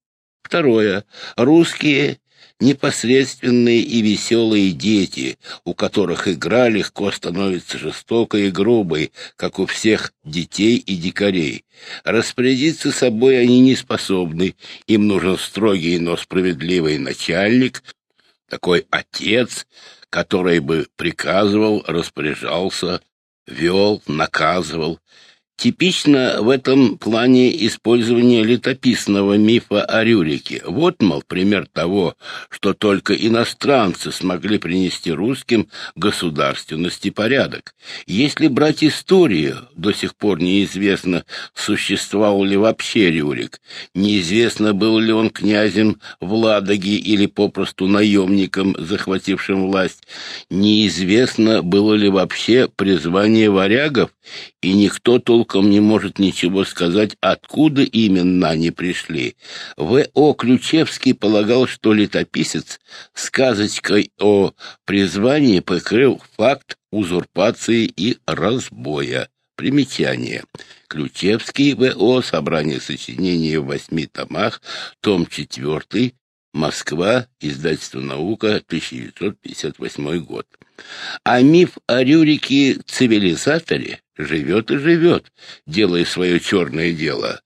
Второе. Русские непосредственные и веселые дети, у которых игра легко становится жестокой и грубой, как у всех детей и дикарей. Распорядиться собой они не способны, им нужен строгий, но справедливый начальник, такой отец, который бы приказывал, распоряжался, вел, наказывал, Типично в этом плане использование летописного мифа о Рюрике. Вот, мол, пример того, что только иностранцы смогли принести русским государственность и порядок. Если брать историю, до сих пор неизвестно, существовал ли вообще Рюрик, неизвестно, был ли он князем в Ладоге или попросту наемником, захватившим власть, неизвестно, было ли вообще призвание варягов, и никто толком толком не может ничего сказать, откуда именно они пришли. В.О. Ключевский полагал, что летописец сказочкой о призвании покрыл факт узурпации и разбоя. Примечание. Ключевский В.О. Собрание сочинений в восьми томах, том 4, Москва, издательство «Наука», 1958 год. А миф о Рюрике-цивилизаторе живет и живет, делая свое черное дело.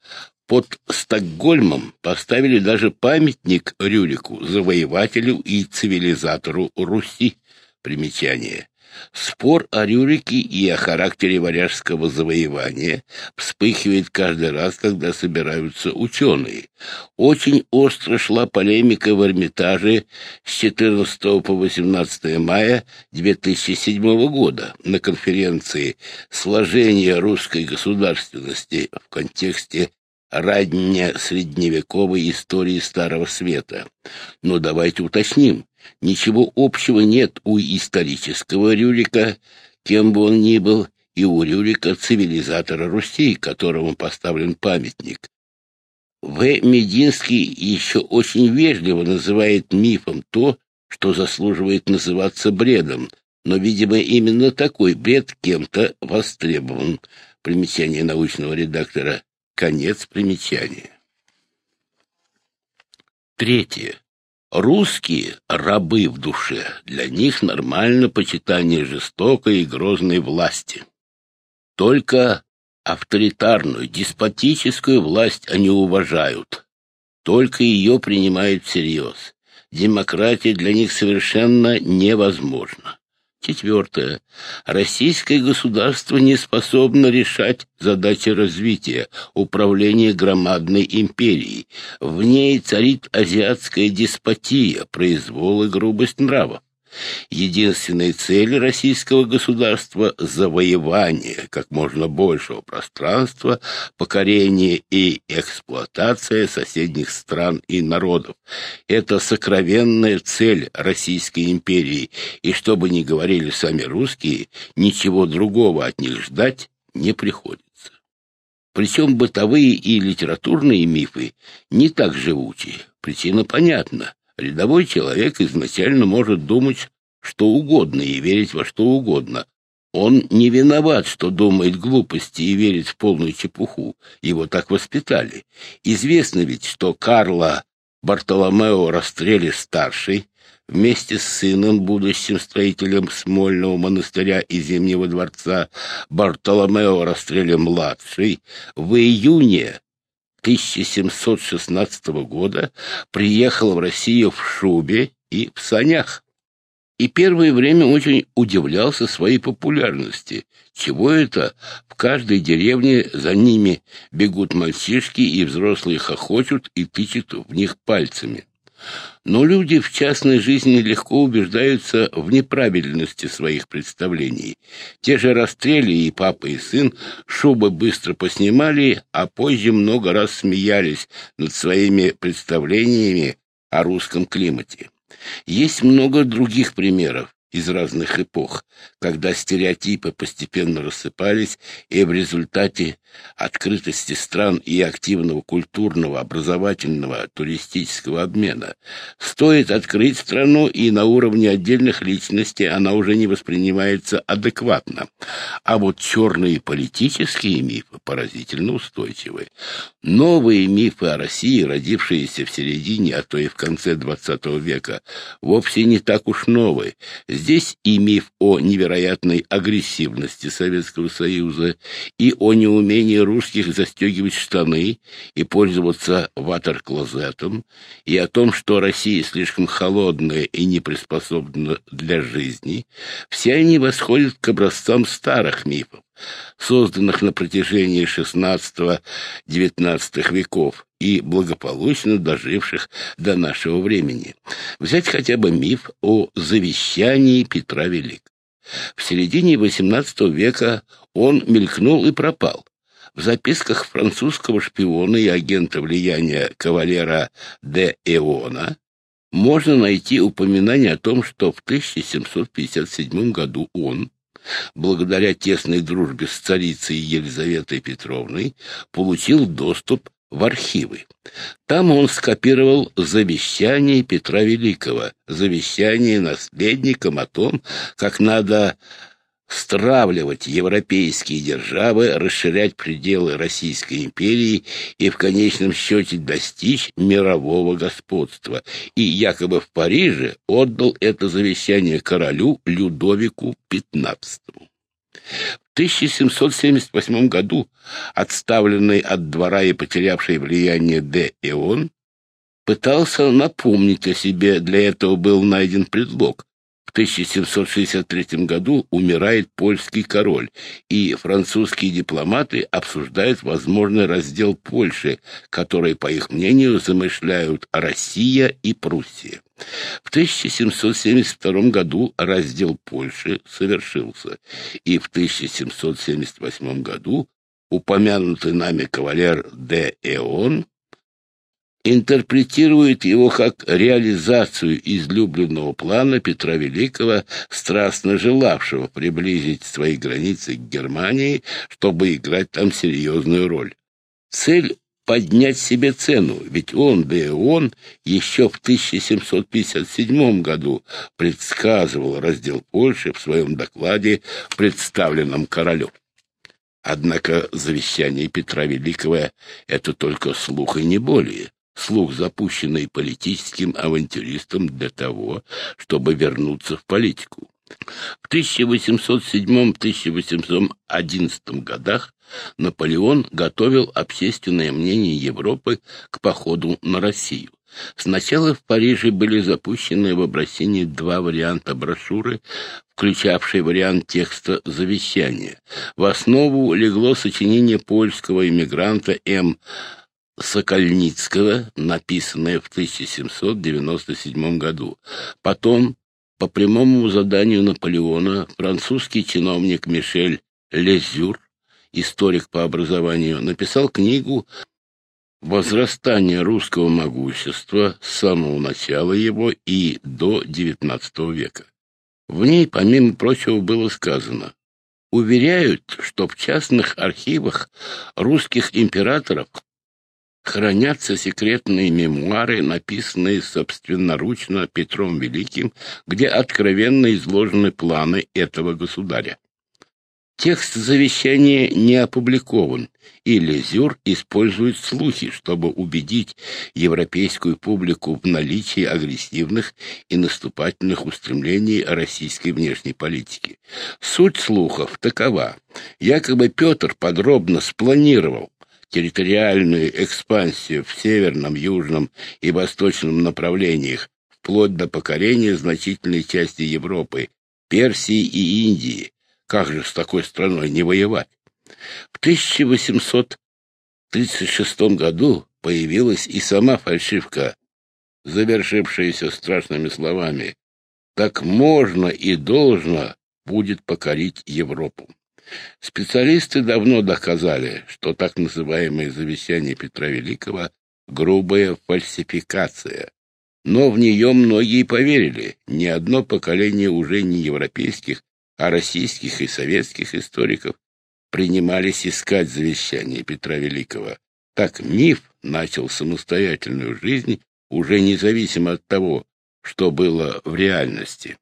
Под Стокгольмом поставили даже памятник Рюрику, завоевателю и цивилизатору Руси. Примечание. Спор о Рюрике и о характере варяжского завоевания вспыхивает каждый раз, когда собираются ученые. Очень остро шла полемика в Эрмитаже с 14 по 18 мая 2007 года на конференции «Сложение русской государственности в контексте ранне-средневековой истории Старого Света. Но давайте уточним, Ничего общего нет у исторического Рюрика, кем бы он ни был, и у Рюрика цивилизатора Руси, которому поставлен памятник. В. Мединский еще очень вежливо называет мифом то, что заслуживает называться бредом, но, видимо, именно такой бред кем-то востребован. Примечание научного редактора. Конец примечания. Третье. Русские — рабы в душе, для них нормально почитание жестокой и грозной власти. Только авторитарную, деспотическую власть они уважают, только ее принимают всерьез. Демократия для них совершенно невозможна. Четвертое. Российское государство не способно решать задачи развития, управления громадной империей. В ней царит азиатская деспотия, произвол и грубость нравов. Единственная цель российского государства — завоевание как можно большего пространства, покорение и эксплуатация соседних стран и народов. Это сокровенная цель Российской империи, и что бы ни говорили сами русские, ничего другого от них ждать не приходится. Причем бытовые и литературные мифы не так живучи. Причина понятна. Рядовой человек изначально может думать что угодно и верить во что угодно. Он не виноват, что думает глупости и верит в полную чепуху. Его так воспитали. Известно ведь, что Карла Бартоломео Растрелли-старший вместе с сыном, будущим строителем Смольного монастыря и Зимнего дворца, Бартоломео Растрелли-младший, в июне 1716 года приехал в Россию в шубе и в санях. И первое время очень удивлялся своей популярности. Чего это? В каждой деревне за ними бегут мальчишки, и взрослые хохочут и тычут в них пальцами. Но люди в частной жизни легко убеждаются в неправильности своих представлений. Те же расстрели и папа, и сын шубы быстро поснимали, а позже много раз смеялись над своими представлениями о русском климате. Есть много других примеров. Из разных эпох, когда стереотипы постепенно рассыпались, и в результате открытости стран и активного культурного, образовательного, туристического обмена. Стоит открыть страну, и на уровне отдельных личностей она уже не воспринимается адекватно. А вот черные политические мифы поразительно устойчивы. Новые мифы о России, родившиеся в середине, а то и в конце XX века, вовсе не так уж новые. Здесь и миф о невероятной агрессивности Советского Союза, и о неумении русских застегивать штаны и пользоваться ватер-клозетом, и о том, что Россия слишком холодная и не приспособлена для жизни, все они восходят к образцам старых мифов, созданных на протяжении XVI-XIX веков и благополучно доживших до нашего времени. Взять хотя бы миф о завещании Петра Великого. В середине XVIII века он мелькнул и пропал. В записках французского шпиона и агента влияния кавалера де Эона можно найти упоминание о том, что в 1757 году он, благодаря тесной дружбе с царицей Елизаветой Петровной, получил доступ в архивы. Там он скопировал завещание Петра Великого, завещание наследникам о том, как надо стравливать европейские державы, расширять пределы Российской империи и в конечном счете достичь мирового господства. И якобы в Париже отдал это завещание королю Людовику XV. В 1778 году отставленный от двора и потерявший влияние Де Ион пытался напомнить о себе, для этого был найден предлог. В 1763 году умирает польский король, и французские дипломаты обсуждают возможный раздел Польши, который, по их мнению, замышляют Россия и Пруссия. В 1772 году раздел Польши совершился, и в 1778 году упомянутый нами кавалер де Эон интерпретирует его как реализацию излюбленного плана Петра Великого, страстно желавшего приблизить свои границы к Германии, чтобы играть там серьезную роль. Цель поднять себе цену, ведь он, да и он, еще в 1757 году предсказывал раздел Польши в своем докладе, представленном королю. Однако завещание Петра Великого — это только слух и не более слух, запущенный политическим авантюристом для того, чтобы вернуться в политику. В 1807-1811 годах Наполеон готовил общественное мнение Европы к походу на Россию. Сначала в Париже были запущены в обращении два варианта брошюры, включавшие вариант текста завещания. В основу легло сочинение польского иммигранта М. Сокольницкого, написанное в 1797 году. Потом, по прямому заданию Наполеона, французский чиновник Мишель Лезюр, историк по образованию, написал книгу «Возрастание русского могущества с самого начала его и до XIX века». В ней, помимо прочего, было сказано Уверяют, что в частных архивах русских императоров хранятся секретные мемуары, написанные собственноручно Петром Великим, где откровенно изложены планы этого государя. Текст завещания не опубликован, и Лезюр использует слухи, чтобы убедить европейскую публику в наличии агрессивных и наступательных устремлений российской внешней политики. Суть слухов такова. Якобы Петр подробно спланировал территориальную экспансию в северном, южном и восточном направлениях, вплоть до покорения значительной части Европы, Персии и Индии. Как же с такой страной не воевать? В 1836 году появилась и сама фальшивка, завершившаяся страшными словами «Так можно и должно будет покорить Европу». Специалисты давно доказали, что так называемое завещание Петра Великого — грубая фальсификация. но в нее многие поверили. Ни одно поколение уже не европейских, а российских и советских историков принимались искать завещание Петра Великого. Так миф начал самостоятельную жизнь уже независимо от того, что было в реальности.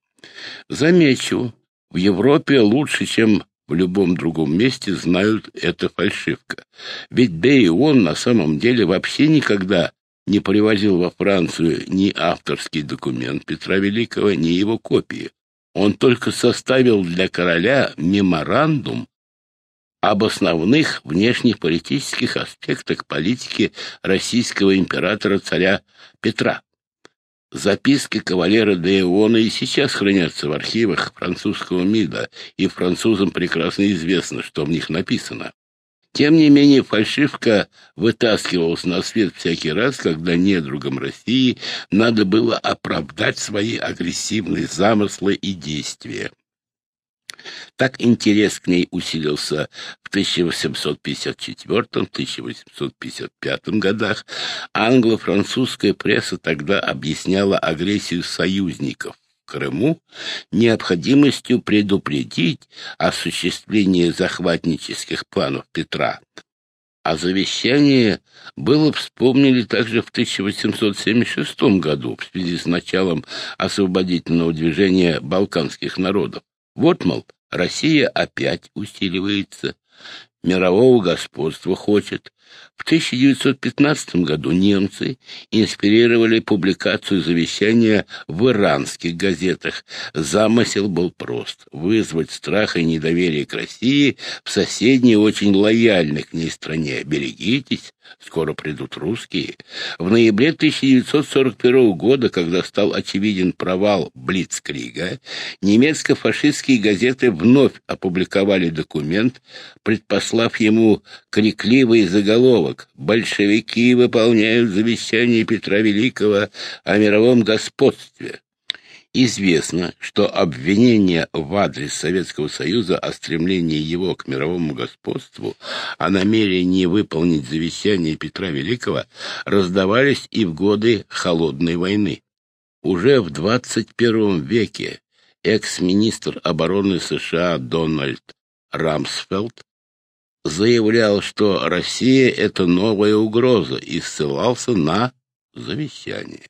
Замечу, в Европе лучше, чем в любом другом месте знают это фальшивка. Ведь да и он на самом деле вообще никогда не привозил во Францию ни авторский документ Петра Великого, ни его копии. Он только составил для короля меморандум об основных внешнеполитических аспектах политики российского императора-царя Петра. Записки кавалера де Иона и сейчас хранятся в архивах французского МИДа, и французам прекрасно известно, что в них написано. Тем не менее, фальшивка вытаскивалась на свет всякий раз, когда недругам России надо было оправдать свои агрессивные замыслы и действия. Так интерес к ней усилился в 1854-1855 годах. Англо-французская пресса тогда объясняла агрессию союзников Крыму необходимостью предупредить осуществление захватнических планов Петра. А завещание было вспомнили также в 1876 году в связи с началом освободительного движения балканских народов. Вот, мол, Россия опять усиливается, мирового господства хочет. В 1915 году немцы инспирировали публикацию завещания в иранских газетах. Замысел был прост — вызвать страх и недоверие к России в соседней очень лояльной к ней стране. Берегитесь, скоро придут русские. В ноябре 1941 года, когда стал очевиден провал Блицкрига, немецко-фашистские газеты вновь опубликовали документ, предпослав ему крикливый заголовок «Большевики выполняют завещание Петра Великого о мировом господстве». Известно, что обвинения в адрес Советского Союза о стремлении его к мировому господству, о намерении выполнить завещание Петра Великого раздавались и в годы Холодной войны. Уже в 21 веке экс-министр обороны США Дональд Рамсфелд заявлял, что Россия — это новая угроза и ссылался на завещание.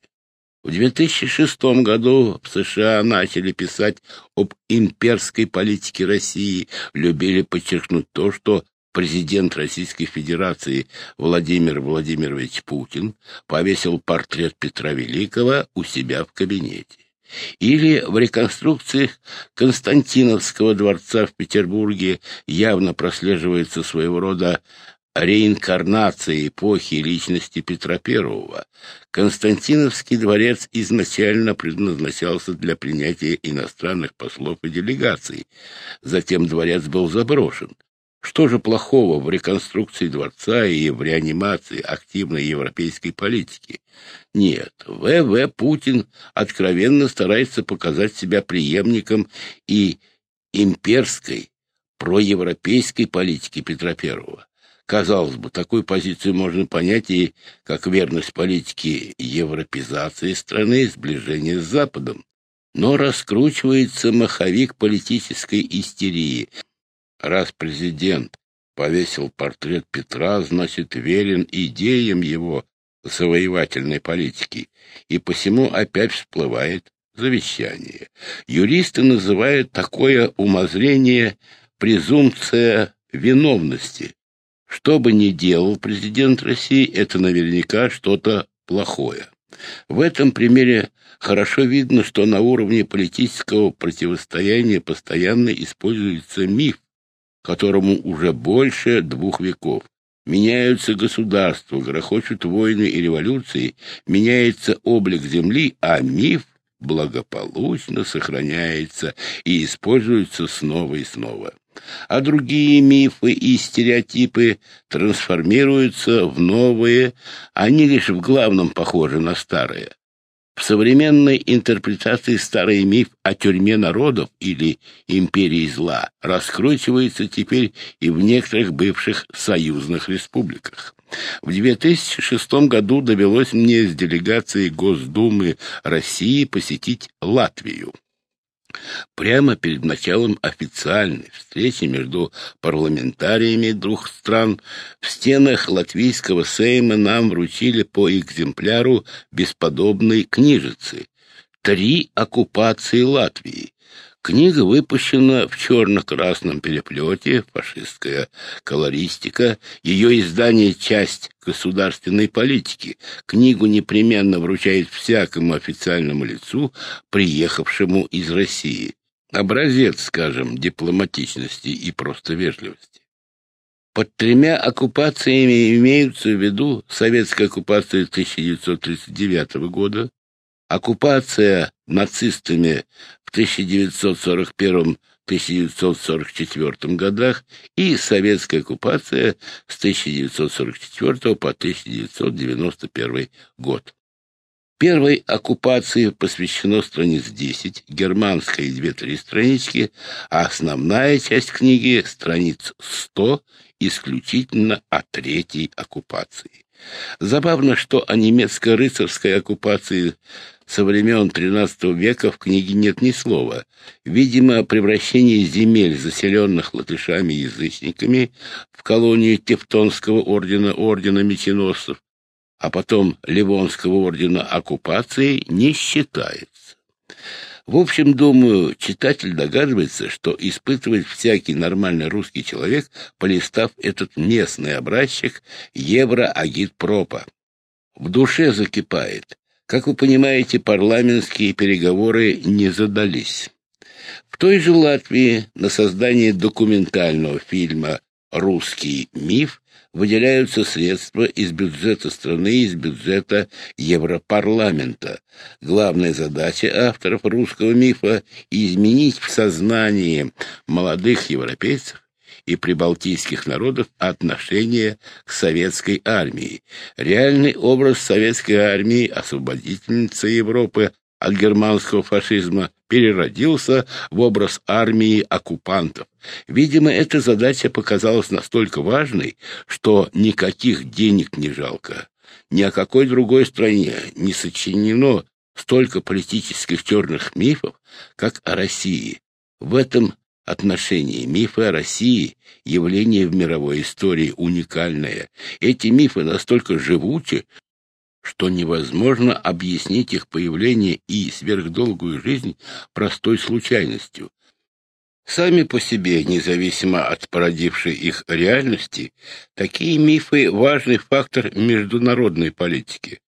В 2006 году в США начали писать об имперской политике России, любили подчеркнуть то, что президент Российской Федерации Владимир Владимирович Путин повесил портрет Петра Великого у себя в кабинете. Или в реконструкциях Константиновского дворца в Петербурге явно прослеживается своего рода реинкарнация эпохи личности Петра I. Константиновский дворец изначально предназначался для принятия иностранных послов и делегаций. Затем дворец был заброшен. Что же плохого в реконструкции дворца и в реанимации активной европейской политики? Нет, В.В. Путин откровенно старается показать себя преемником и имперской, проевропейской политики Петра Первого. Казалось бы, такую позицию можно понять и как верность политики европезации страны, сближения с Западом. Но раскручивается маховик политической истерии. Раз президент повесил портрет Петра, значит, верен идеям его завоевательной политики, и посему опять всплывает завещание. Юристы называют такое умозрение презумпция виновности. Что бы ни делал президент России, это наверняка что-то плохое. В этом примере хорошо видно, что на уровне политического противостояния постоянно используется миф, которому уже больше двух веков. Меняются государства, грохочут войны и революции, меняется облик земли, а миф благополучно сохраняется и используется снова и снова а другие мифы и стереотипы трансформируются в новые, они лишь в главном похожи на старые. В современной интерпретации старый миф о тюрьме народов или империи зла раскручивается теперь и в некоторых бывших союзных республиках. В 2006 году довелось мне с делегацией Госдумы России посетить Латвию. Прямо перед началом официальной встречи между парламентариями двух стран в стенах латвийского сейма нам вручили по экземпляру бесподобной книжицы «Три оккупации Латвии», Книга выпущена в черно-красном переплете, фашистская колористика. Ее издание — часть государственной политики. Книгу непременно вручает всякому официальному лицу, приехавшему из России. Образец, скажем, дипломатичности и просто вежливости. Под тремя оккупациями имеются в виду советская оккупация 1939 года, оккупация нацистами в 1941-1944 годах и советская оккупация с 1944 по 1991 год. Первой оккупации посвящено страниц 10, германской две-три странички, а основная часть книги, страниц 100, исключительно о третьей оккупации. Забавно, что о немецкой рыцарской оккупации со времен XIII века в книге нет ни слова. Видимо, превращение земель, заселенных латышами-язычниками, в колонию Тевтонского ордена, ордена меченосцев, а потом Ливонского ордена оккупации, не считается. В общем, думаю, читатель догадывается, что испытывает всякий нормальный русский человек, полистав этот местный образчик Евроагитпропа. В душе закипает. Как вы понимаете, парламентские переговоры не задались. В той же Латвии на создание документального фильма «Русский миф» выделяются средства из бюджета страны из бюджета Европарламента. Главная задача авторов русского мифа – изменить в сознании молодых европейцев и прибалтийских народов отношение к советской армии. Реальный образ советской армии, освободительницы Европы от германского фашизма, переродился в образ армии оккупантов. Видимо, эта задача показалась настолько важной, что никаких денег не жалко. Ни о какой другой стране не сочинено столько политических черных мифов, как о России. В этом отношении мифы о России — явление в мировой истории уникальное. Эти мифы настолько живучи, что невозможно объяснить их появление и сверхдолгую жизнь простой случайностью. Сами по себе, независимо от породившей их реальности, такие мифы — важный фактор международной политики.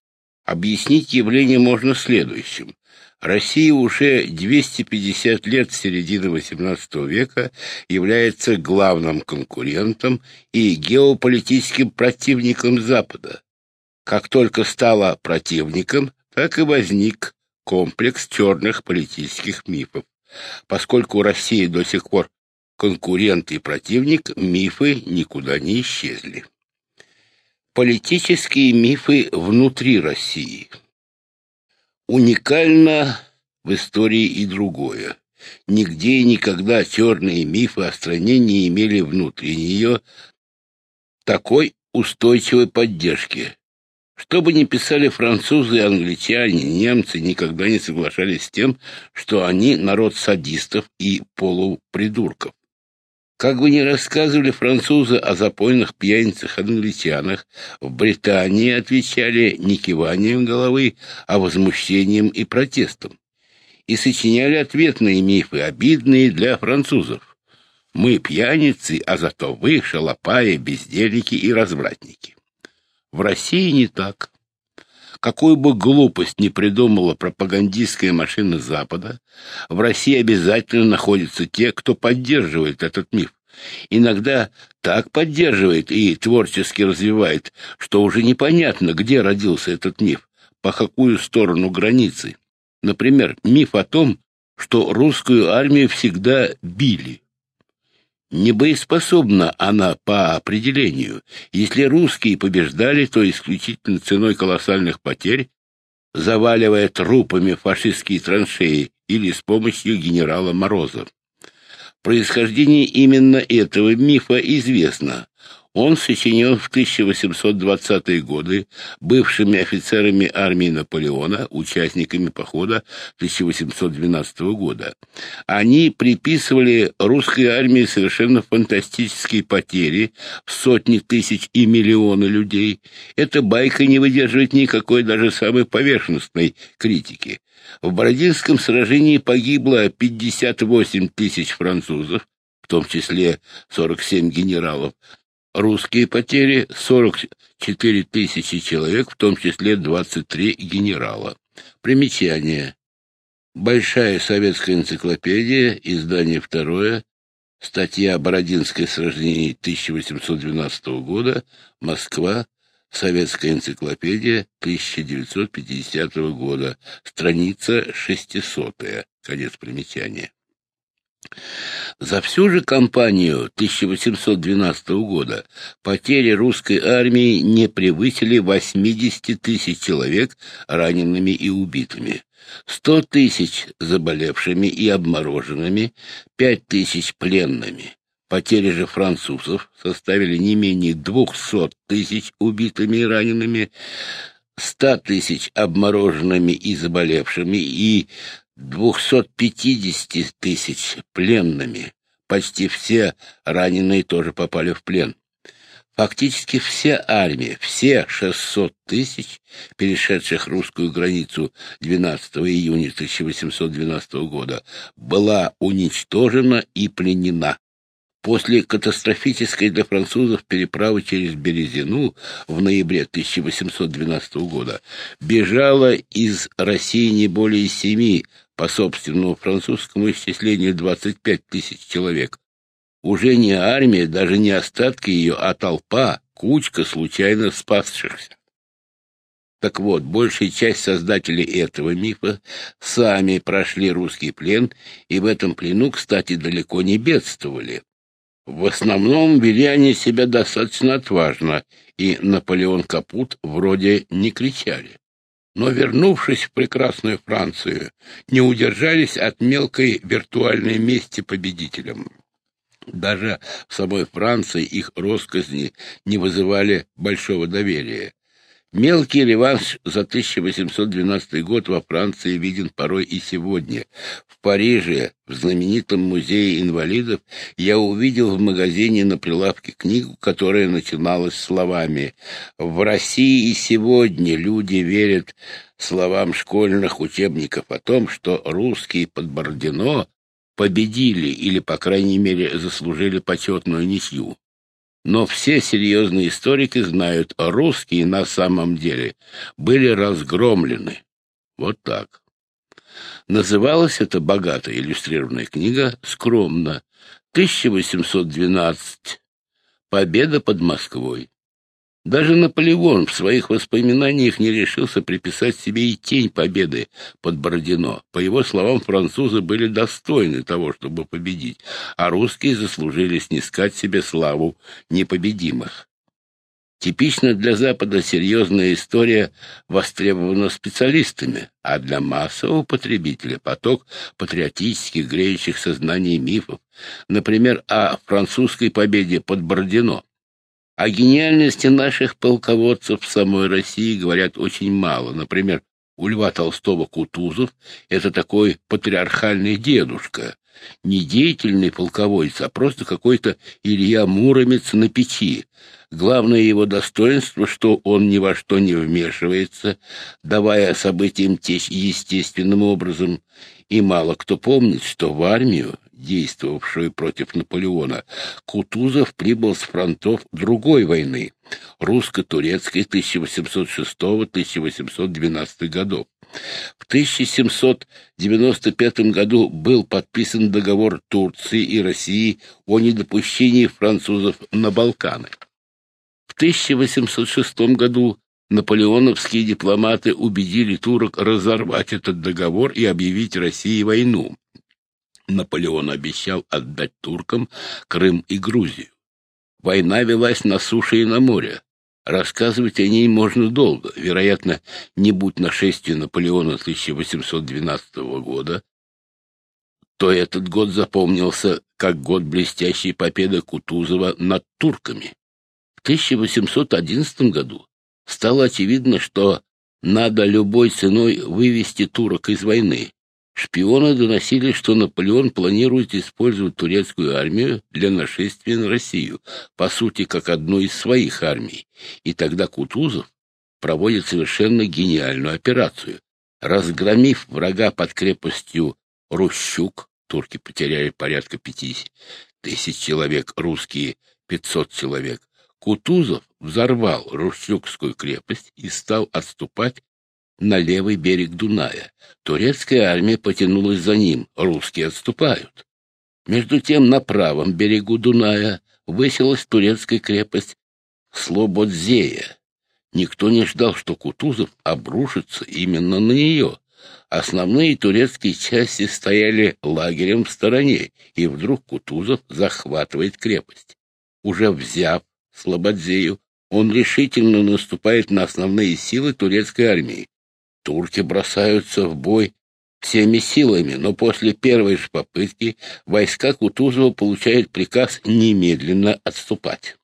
Объяснить явление можно следующим. Россия уже 250 лет с середины XVIII века является главным конкурентом и геополитическим противником Запада. Как только стала противником, так и возник комплекс черных политических мифов. Поскольку Россия до сих пор конкурент и противник, мифы никуда не исчезли. Политические мифы внутри России – Уникально в истории и другое. Нигде и никогда черные мифы о стране не имели внутри нее такой устойчивой поддержки. Что бы ни писали французы, англичане, немцы, никогда не соглашались с тем, что они народ садистов и полупридурков. Как бы ни рассказывали французы о запойных пьяницах-англичанах, в Британии отвечали не киванием головы, а возмущением и протестом. И сочиняли ответные мифы, обидные для французов. Мы пьяницы, а зато вы шалопаи, бездельники и развратники. В России не так. Какую бы глупость ни придумала пропагандистская машина Запада, в России обязательно находятся те, кто поддерживает этот миф. Иногда так поддерживает и творчески развивает, что уже непонятно, где родился этот миф, по какую сторону границы. Например, миф о том, что русскую армию всегда били. Небоеспособна она по определению. Если русские побеждали, то исключительно ценой колоссальных потерь, заваливая трупами фашистские траншеи, или с помощью генерала Мороза. Происхождение именно этого мифа известно. Он сочинен в 1820-е годы бывшими офицерами армии Наполеона, участниками похода 1812 года. Они приписывали русской армии совершенно фантастические потери в сотни тысяч и миллионы людей. Эта байка не выдерживает никакой даже самой поверхностной критики. В Бородинском сражении погибло 58 тысяч французов, в том числе 47 генералов, Русские потери — 44 тысячи человек, в том числе 23 генерала. Примечание. Большая советская энциклопедия, издание второе, статья «Бородинское сражение 1812 года», Москва, Советская энциклопедия 1950 года, страница 600, конец примечания. За всю же кампанию 1812 года потери русской армии не превысили 80 тысяч человек ранеными и убитыми, 100 тысяч заболевшими и обмороженными, 5 тысяч пленными. Потери же французов составили не менее 200 тысяч убитыми и ранеными, 100 тысяч обмороженными и заболевшими и 250 тысяч пленными. Почти все раненые тоже попали в плен. Фактически вся армия, все 600 тысяч, перешедших русскую границу 12 июня 1812 года, была уничтожена и пленена. После катастрофической для французов переправы через Березину в ноябре 1812 года бежало из России не более семи, по собственному французскому исчислению 25 тысяч человек. Уже не армия, даже не остатки ее, а толпа, кучка случайно спасшихся. Так вот, большая часть создателей этого мифа сами прошли русский плен, и в этом плену, кстати, далеко не бедствовали. В основном вели они себя достаточно отважно, и Наполеон Капут вроде не кричали. Но, вернувшись в прекрасную Францию, не удержались от мелкой виртуальной мести победителям. Даже в самой Франции их росказни не вызывали большого доверия. Мелкий реванш за 1812 год во Франции виден порой и сегодня. В Париже, в знаменитом музее инвалидов, я увидел в магазине на прилавке книгу, которая начиналась словами «В России и сегодня люди верят словам школьных учебников о том, что русские под Бородино победили или, по крайней мере, заслужили почетную ничью. Но все серьезные историки знают, русские на самом деле были разгромлены. Вот так. Называлась эта богатая иллюстрированная книга скромно «1812. Победа под Москвой». Даже Наполеон в своих воспоминаниях не решился приписать себе и тень победы под Бородино. По его словам, французы были достойны того, чтобы победить, а русские заслужили снискать себе славу непобедимых. Типично для Запада серьезная история востребована специалистами, а для массового потребителя поток патриотических, греющих сознаний мифов, например, о французской победе под Бородино. О гениальности наших полководцев в самой России говорят очень мало. Например, у Льва Толстого Кутузов — это такой патриархальный дедушка, не деятельный полководец, а просто какой-то Илья Муромец на печи. Главное его достоинство, что он ни во что не вмешивается, давая событиям течь естественным образом, и мало кто помнит, что в армию действовавшую против Наполеона, Кутузов прибыл с фронтов другой войны, русско-турецкой 1806-1812 годов. В 1795 году был подписан договор Турции и России о недопущении французов на Балканы. В 1806 году наполеоновские дипломаты убедили турок разорвать этот договор и объявить России войну. Наполеон обещал отдать туркам Крым и Грузию. Война велась на суше и на море. Рассказывать о ней можно долго. Вероятно, не будь нашествия Наполеона 1812 года, то этот год запомнился как год блестящей победы Кутузова над турками. В 1811 году стало очевидно, что надо любой ценой вывести турок из войны. Шпионы доносили, что Наполеон планирует использовать турецкую армию для нашествия на Россию, по сути, как одну из своих армий. И тогда Кутузов проводит совершенно гениальную операцию. Разгромив врага под крепостью Рущук, турки потеряли порядка пяти тысяч человек, русские — пятьсот человек, Кутузов взорвал Рущукскую крепость и стал отступать на левый берег Дуная. Турецкая армия потянулась за ним, русские отступают. Между тем на правом берегу Дуная высилась турецкая крепость Слободзея. Никто не ждал, что Кутузов обрушится именно на нее. Основные турецкие части стояли лагерем в стороне, и вдруг Кутузов захватывает крепость. Уже взяв Слободзею, он решительно наступает на основные силы турецкой армии. Турки бросаются в бой всеми силами, но после первой же попытки войска Кутузова получают приказ немедленно отступать.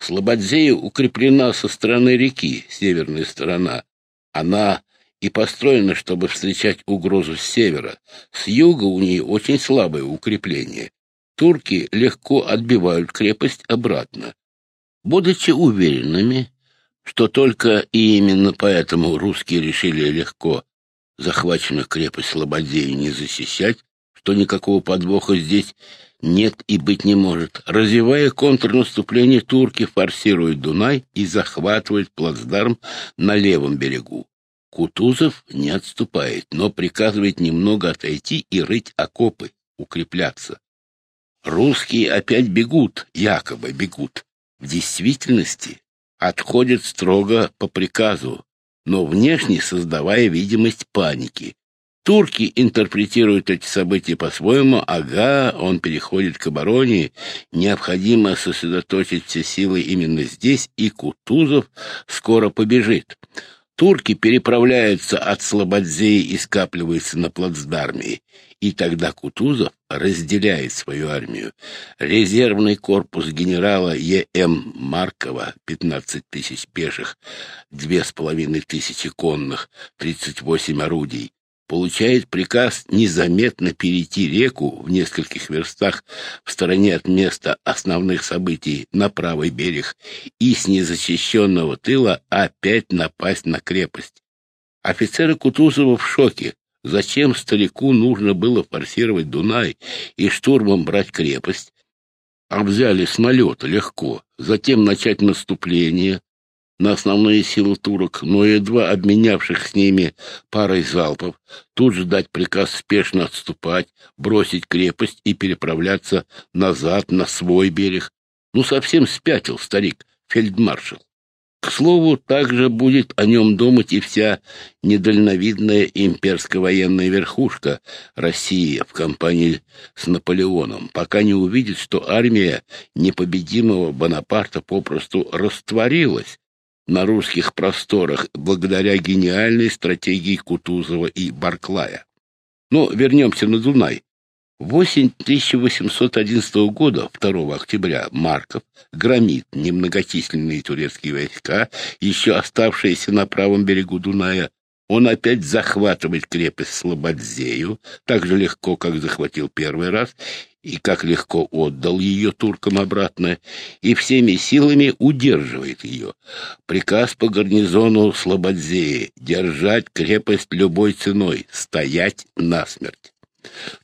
Слободзея укреплена со стороны реки, северная сторона. Она и построена, чтобы встречать угрозу с севера. С юга у нее очень слабое укрепление. Турки легко отбивают крепость обратно. Будучи уверенными, что только и именно поэтому русские решили легко захваченную крепость Слободею не защищать, что никакого подвоха здесь нет и быть не может. Развивая контрнаступление, турки форсируют Дунай и захватывают плацдарм на левом берегу. Кутузов не отступает, но приказывает немного отойти и рыть окопы, укрепляться. Русские опять бегут, якобы бегут. В действительности отходят строго по приказу, но внешне создавая видимость паники. Турки интерпретируют эти события по-своему, ага, он переходит к обороне, необходимо сосредоточить все силы именно здесь, и Кутузов скоро побежит. Турки переправляются от Слободзеи и скапливаются на плацдарме, и тогда Кутузов разделяет свою армию. Резервный корпус генерала Е.М. Маркова, 15 тысяч пеших, две с половиной тысячи конных, 38 орудий, получает приказ незаметно перейти реку в нескольких верстах в стороне от места основных событий на правый берег и с незащищенного тыла опять напасть на крепость. Офицеры Кутузова в шоке. Зачем старику нужно было форсировать Дунай и штурмом брать крепость? А взяли с налета легко, затем начать наступление, на основные силы турок, но едва обменявших с ними парой залпов, тут же дать приказ спешно отступать, бросить крепость и переправляться назад на свой берег. Ну, совсем спятил старик, фельдмаршал. К слову, также будет о нем думать и вся недальновидная имперская военная верхушка России в компании с Наполеоном, пока не увидит, что армия непобедимого Бонапарта попросту растворилась на русских просторах благодаря гениальной стратегии Кутузова и Барклая. Но вернемся на Дунай. В осень 1811 года, 2 октября, Марков громит немногочисленные турецкие войска, еще оставшиеся на правом берегу Дуная. Он опять захватывает крепость Слободзею, так же легко, как захватил первый раз, и как легко отдал ее туркам обратно, и всеми силами удерживает ее. Приказ по гарнизону Слободзеи — держать крепость любой ценой, стоять насмерть.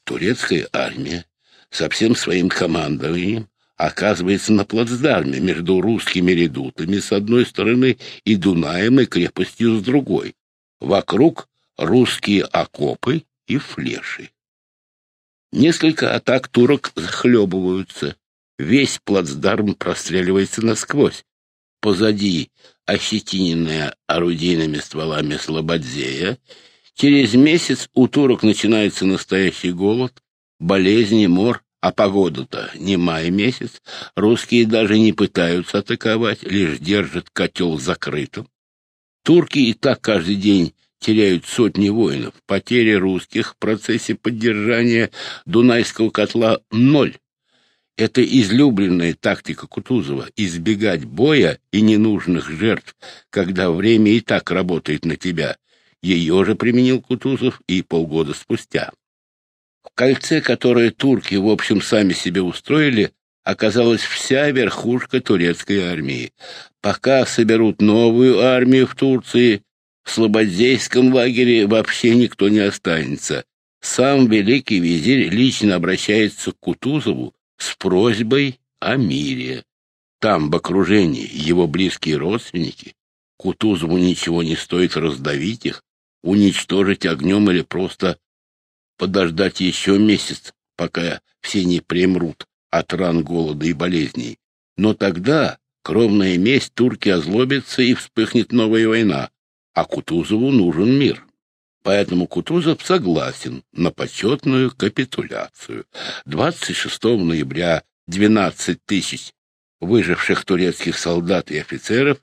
Турецкая армия со всем своим командованием оказывается на плацдарме между русскими редутами с одной стороны и Дунаем и крепостью с другой. Вокруг русские окопы и флеши. Несколько атак турок захлебываются. Весь плацдарм простреливается насквозь. Позади ощетиненная орудийными стволами Слободзея. Через месяц у турок начинается настоящий голод, болезни, мор, А погода-то не май месяц, русские даже не пытаются атаковать, лишь держат котел закрытым. Турки и так каждый день теряют сотни воинов. Потери русских в процессе поддержания Дунайского котла — ноль. Это излюбленная тактика Кутузова — избегать боя и ненужных жертв, когда время и так работает на тебя. Ее же применил Кутузов и полгода спустя. В кольце, которое турки, в общем, сами себе устроили, оказалась вся верхушка турецкой армии. Пока соберут новую армию в Турции, в Слободзейском лагере вообще никто не останется. Сам великий визирь лично обращается к Кутузову с просьбой о мире. Там, в окружении, его близкие родственники. Кутузову ничего не стоит раздавить их, уничтожить огнем или просто подождать еще месяц, пока все не примрут от ран голода и болезней. Но тогда кровная месть турки озлобится и вспыхнет новая война, а Кутузову нужен мир. Поэтому Кутузов согласен на почетную капитуляцию. 26 ноября 12 тысяч выживших турецких солдат и офицеров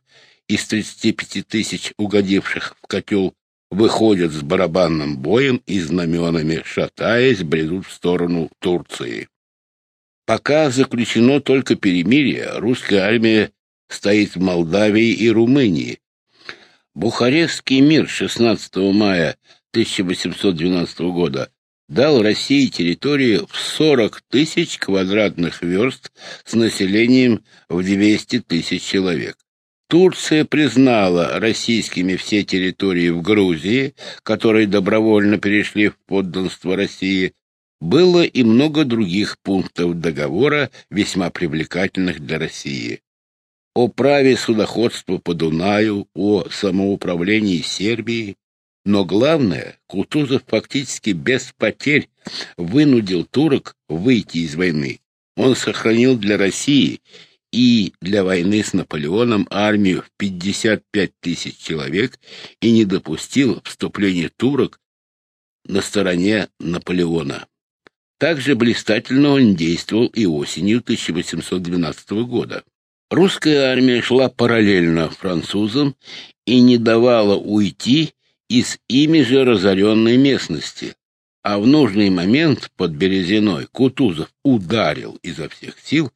из 35 тысяч угодивших в котел выходят с барабанным боем и знаменами, шатаясь, бредут в сторону Турции. Пока заключено только перемирие, русская армия стоит в Молдавии и Румынии. Бухарестский мир 16 мая 1812 года дал России территорию в 40 тысяч квадратных верст с населением в 200 тысяч человек. Турция признала российскими все территории в Грузии, которые добровольно перешли в подданство России. Было и много других пунктов договора, весьма привлекательных для России. О праве судоходства по Дунаю, о самоуправлении Сербии. Но главное, Кутузов фактически без потерь вынудил турок выйти из войны. Он сохранил для России и для войны с Наполеоном армию в 55 тысяч человек и не допустил вступления турок на стороне Наполеона. Также блистательно он действовал и осенью 1812 года. Русская армия шла параллельно французам и не давала уйти из ими же разоренной местности, а в нужный момент под Березиной Кутузов ударил изо всех сил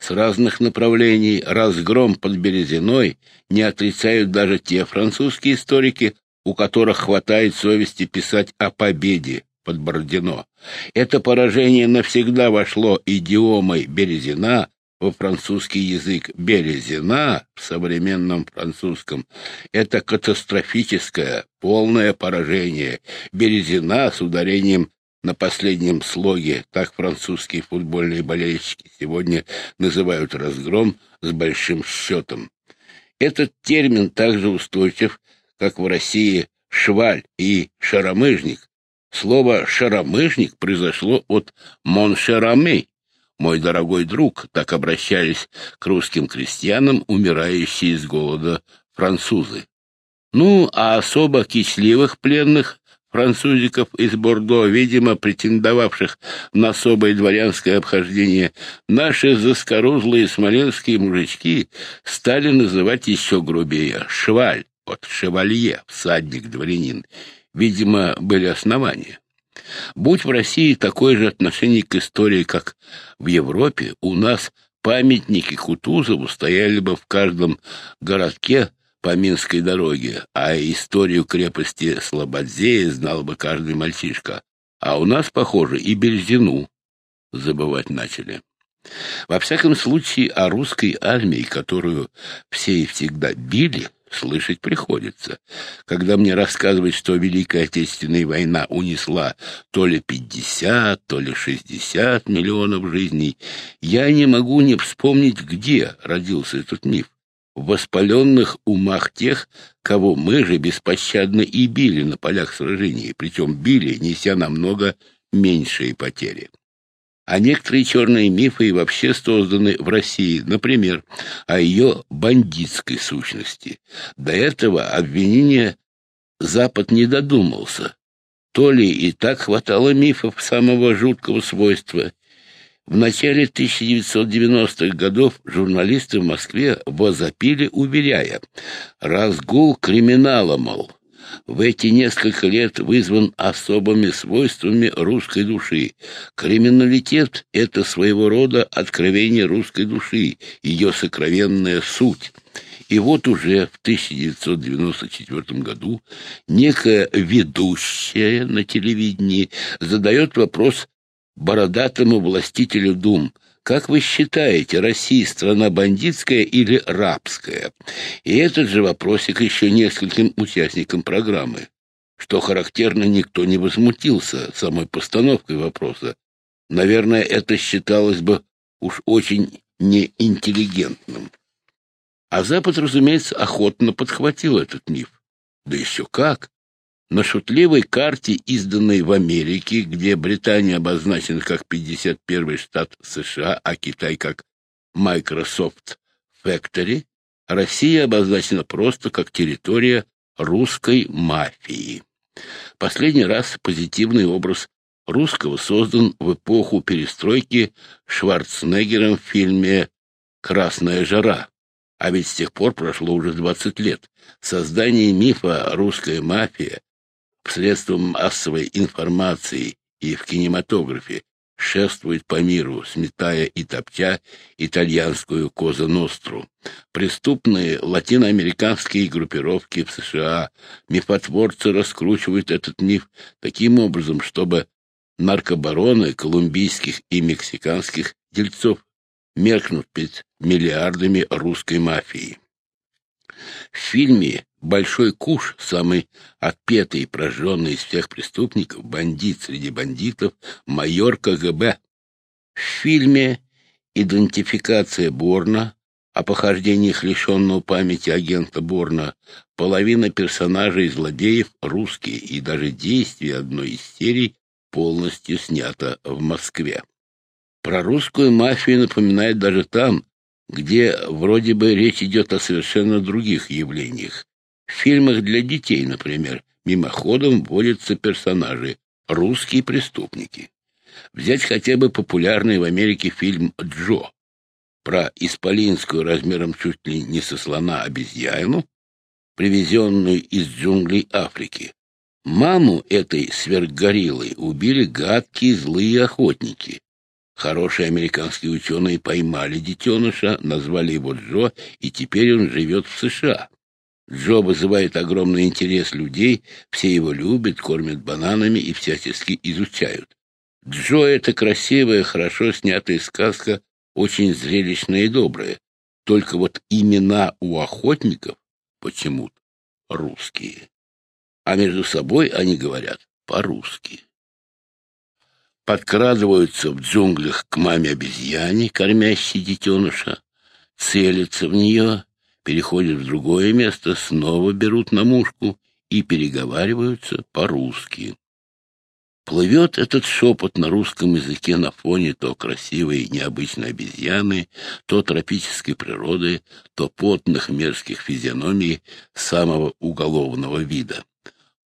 с разных направлений разгром под Березиной не отрицают даже те французские историки, у которых хватает совести писать о победе под Бородино. Это поражение навсегда вошло идиомой Березина во французский язык. Березина в современном французском — это катастрофическое, полное поражение. Березина с ударением на последнем слоге, так французские футбольные болельщики сегодня называют разгром с большим счетом. Этот термин также устойчив, как в России шваль и шаромыжник. Слово «шаромыжник» произошло от «моншераме», мой дорогой друг, так обращались к русским крестьянам, умирающие с голода французы. Ну, а особо кичливых пленных французиков из Бордо, видимо, претендовавших на особое дворянское обхождение, наши заскорузлые смоленские мужички стали называть еще грубее «шваль», от «шевалье», «всадник-дворянин». Видимо, были основания. Будь в России такое же отношение к истории, как в Европе, у нас памятники Кутузову стояли бы в каждом городке по Минской дороге, а историю крепости Слободзея знал бы каждый мальчишка. А у нас, похоже, и Березину забывать начали. Во всяком случае, о русской армии, которую все и всегда били, слышать приходится. Когда мне рассказывают, что Великая Отечественная война унесла то ли пятьдесят, то ли шестьдесят миллионов жизней, я не могу не вспомнить, где родился этот миф в воспаленных умах тех, кого мы же беспощадно и били на полях сражений, причем били, неся намного меньшие потери. А некоторые черные мифы и вообще созданы в России, например, о ее бандитской сущности. До этого обвинения Запад не додумался. То ли и так хватало мифов самого жуткого свойства, В начале 1990-х годов журналисты в Москве возопили, уверяя, разгул криминала, мол, в эти несколько лет вызван особыми свойствами русской души. Криминалитет — это своего рода откровение русской души, ее сокровенная суть. И вот уже в 1994 году некая ведущая на телевидении задает вопрос бородатому властителю дум. Как вы считаете, Россия страна бандитская или рабская? И этот же вопросик еще нескольким участникам программы. Что характерно, никто не возмутился самой постановкой вопроса. Наверное, это считалось бы уж очень неинтеллигентным. А Запад, разумеется, охотно подхватил этот миф. Да еще как! На шутливой карте, изданной в Америке, где Британия обозначена как 51-й штат США, а Китай как Microsoft Factory, Россия обозначена просто как территория русской мафии. Последний раз позитивный образ русского создан в эпоху перестройки Шварценеггером в фильме «Красная жара». А ведь с тех пор прошло уже 20 лет. Создание мифа «русская мафия» средством массовой информации и в кинематографе шествует по миру, сметая и топтя итальянскую Коза Ностру. Преступные латиноамериканские группировки в США, мифотворцы раскручивают этот миф таким образом, чтобы наркобароны колумбийских и мексиканских дельцов меркнут перед миллиардами русской мафии. В фильме «Большой куш», самый отпетый и прожженный из всех преступников, бандит среди бандитов, майор КГБ. В фильме «Идентификация Борна», о похождениях лишенного памяти агента Борна, половина персонажей злодеев русские, и даже действие одной из серий полностью снято в Москве. Про русскую мафию напоминает даже там, где вроде бы речь идет о совершенно других явлениях. В фильмах для детей, например, мимоходом вводятся персонажи — русские преступники. Взять хотя бы популярный в Америке фильм «Джо» про исполинскую размером чуть ли не со слона обезьяну, привезенную из джунглей Африки. Маму этой сверхгориллы убили гадкие злые охотники. Хорошие американские ученые поймали детеныша, назвали его Джо, и теперь он живет в США. Джо вызывает огромный интерес людей, все его любят, кормят бананами и всячески изучают. Джо — это красивая, хорошо снятая сказка, очень зрелищная и добрая. Только вот имена у охотников почему-то русские. А между собой они говорят по-русски подкрадываются в джунглях к маме-обезьяне, кормящей детеныша, целятся в нее, переходят в другое место, снова берут на мушку и переговариваются по-русски. Плывет этот шепот на русском языке на фоне то красивой необычной обезьяны, то тропической природы, то потных мерзких физиономий самого уголовного вида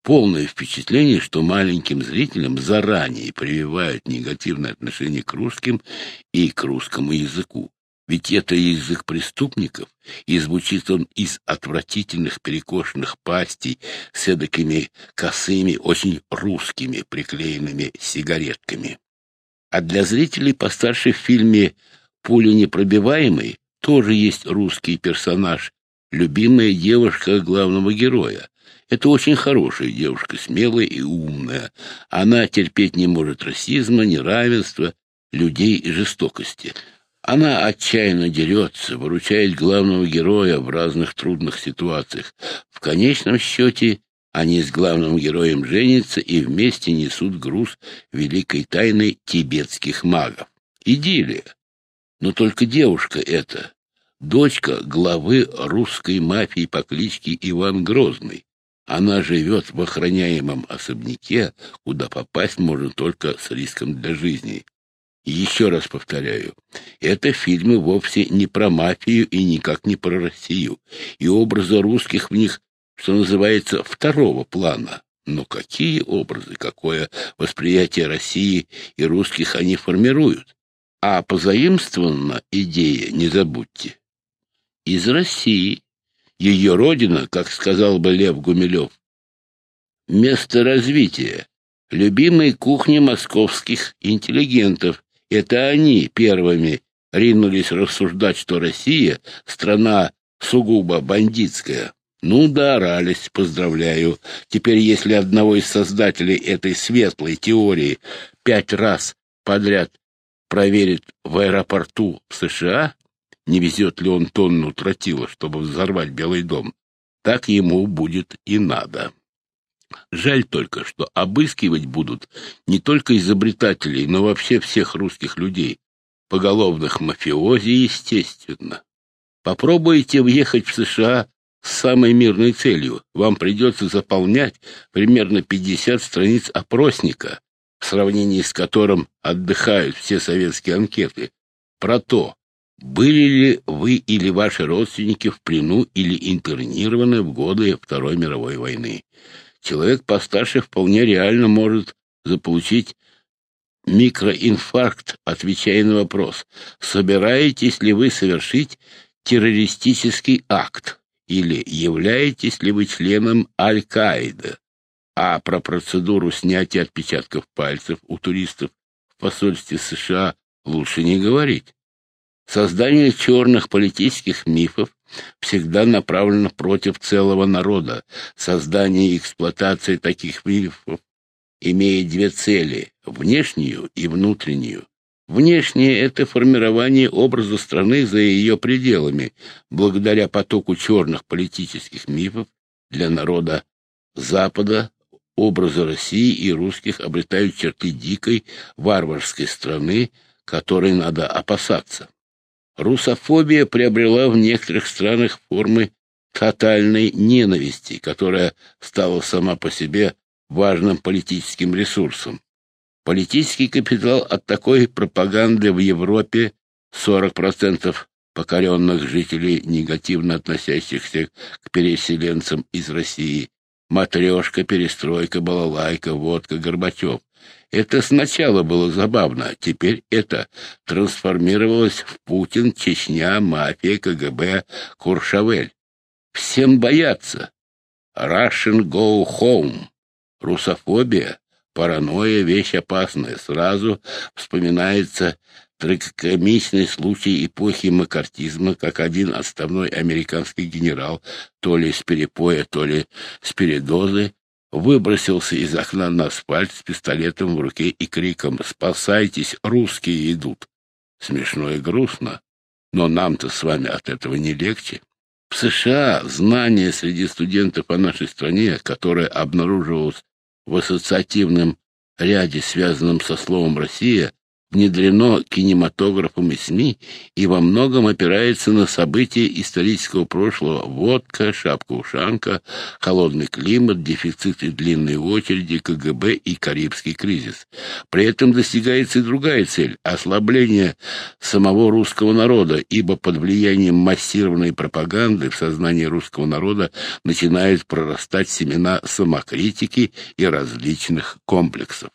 полное впечатление, что маленьким зрителям заранее прививают негативное отношение к русским и к русскому языку. Ведь это язык преступников, и звучит он из отвратительных перекошенных пастей с эдакими косыми, очень русскими приклеенными сигаретками. А для зрителей постарше в фильме «Пуля непробиваемый» тоже есть русский персонаж, любимая девушка главного героя. Это очень хорошая девушка, смелая и умная. Она терпеть не может расизма, неравенства, людей и жестокости. Она отчаянно дерется, выручает главного героя в разных трудных ситуациях. В конечном счете они с главным героем женятся и вместе несут груз великой тайны тибетских магов. Идиллия. Но только девушка эта, дочка главы русской мафии по кличке Иван Грозный. Она живет в охраняемом особняке, куда попасть можно только с риском для жизни. Еще раз повторяю, это фильмы вовсе не про мафию и никак не про Россию, и образы русских в них, что называется, второго плана. Но какие образы, какое восприятие России и русских они формируют? А позаимствована идея, не забудьте, из России. Ее родина, как сказал бы Лев Гумилев, место развития, любимой кухни московских интеллигентов. Это они первыми ринулись рассуждать, что Россия — страна сугубо бандитская. Ну да, орались, поздравляю. Теперь, если одного из создателей этой светлой теории пять раз подряд проверит в аэропорту в США, не везет ли он тонну тротила, чтобы взорвать Белый дом, так ему будет и надо. Жаль только, что обыскивать будут не только изобретателей, но вообще всех русских людей, поголовных мафиози, естественно. Попробуйте въехать в США с самой мирной целью. Вам придется заполнять примерно 50 страниц опросника, в сравнении с которым отдыхают все советские анкеты, про то, были ли вы или ваши родственники в плену или интернированы в годы Второй мировой войны. Человек постарше вполне реально может заполучить микроинфаркт, отвечая на вопрос, собираетесь ли вы совершить террористический акт или являетесь ли вы членом Аль-Каиды. А про процедуру снятия отпечатков пальцев у туристов в посольстве США лучше не говорить. Создание черных политических мифов всегда направлено против целого народа. Создание и эксплуатация таких мифов имеет две цели – внешнюю и внутреннюю. Внешнее – это формирование образа страны за ее пределами, благодаря потоку черных политических мифов для народа Запада образы России и русских обретают черты дикой, варварской страны, которой надо опасаться. Русофобия приобрела в некоторых странах формы тотальной ненависти, которая стала сама по себе важным политическим ресурсом. Политический капитал от такой пропаганды в Европе 40% покоренных жителей, негативно относящихся к переселенцам из России, матрешка, перестройка, балалайка, водка, Горбачев. Это сначала было забавно, теперь это трансформировалось в Путин, Чечня, мафия, КГБ, Куршавель. Всем боятся. Russian go home. Русофобия, паранойя — вещь опасная. Сразу вспоминается трагикомичный случай эпохи макартизма, как один отставной американский генерал, то ли с перепоя, то ли с передозы, выбросился из окна на асфальт с пистолетом в руке и криком «Спасайтесь, русские идут!». Смешно и грустно, но нам-то с вами от этого не легче. В США знание среди студентов о нашей стране, которое обнаруживалось в ассоциативном ряде, связанном со словом «Россия», внедрено кинематографом и СМИ и во многом опирается на события исторического прошлого. Водка, шапка-ушанка, холодный климат, дефицит и длинные очереди, КГБ и Карибский кризис. При этом достигается и другая цель – ослабление самого русского народа, ибо под влиянием массированной пропаганды в сознании русского народа начинают прорастать семена самокритики и различных комплексов.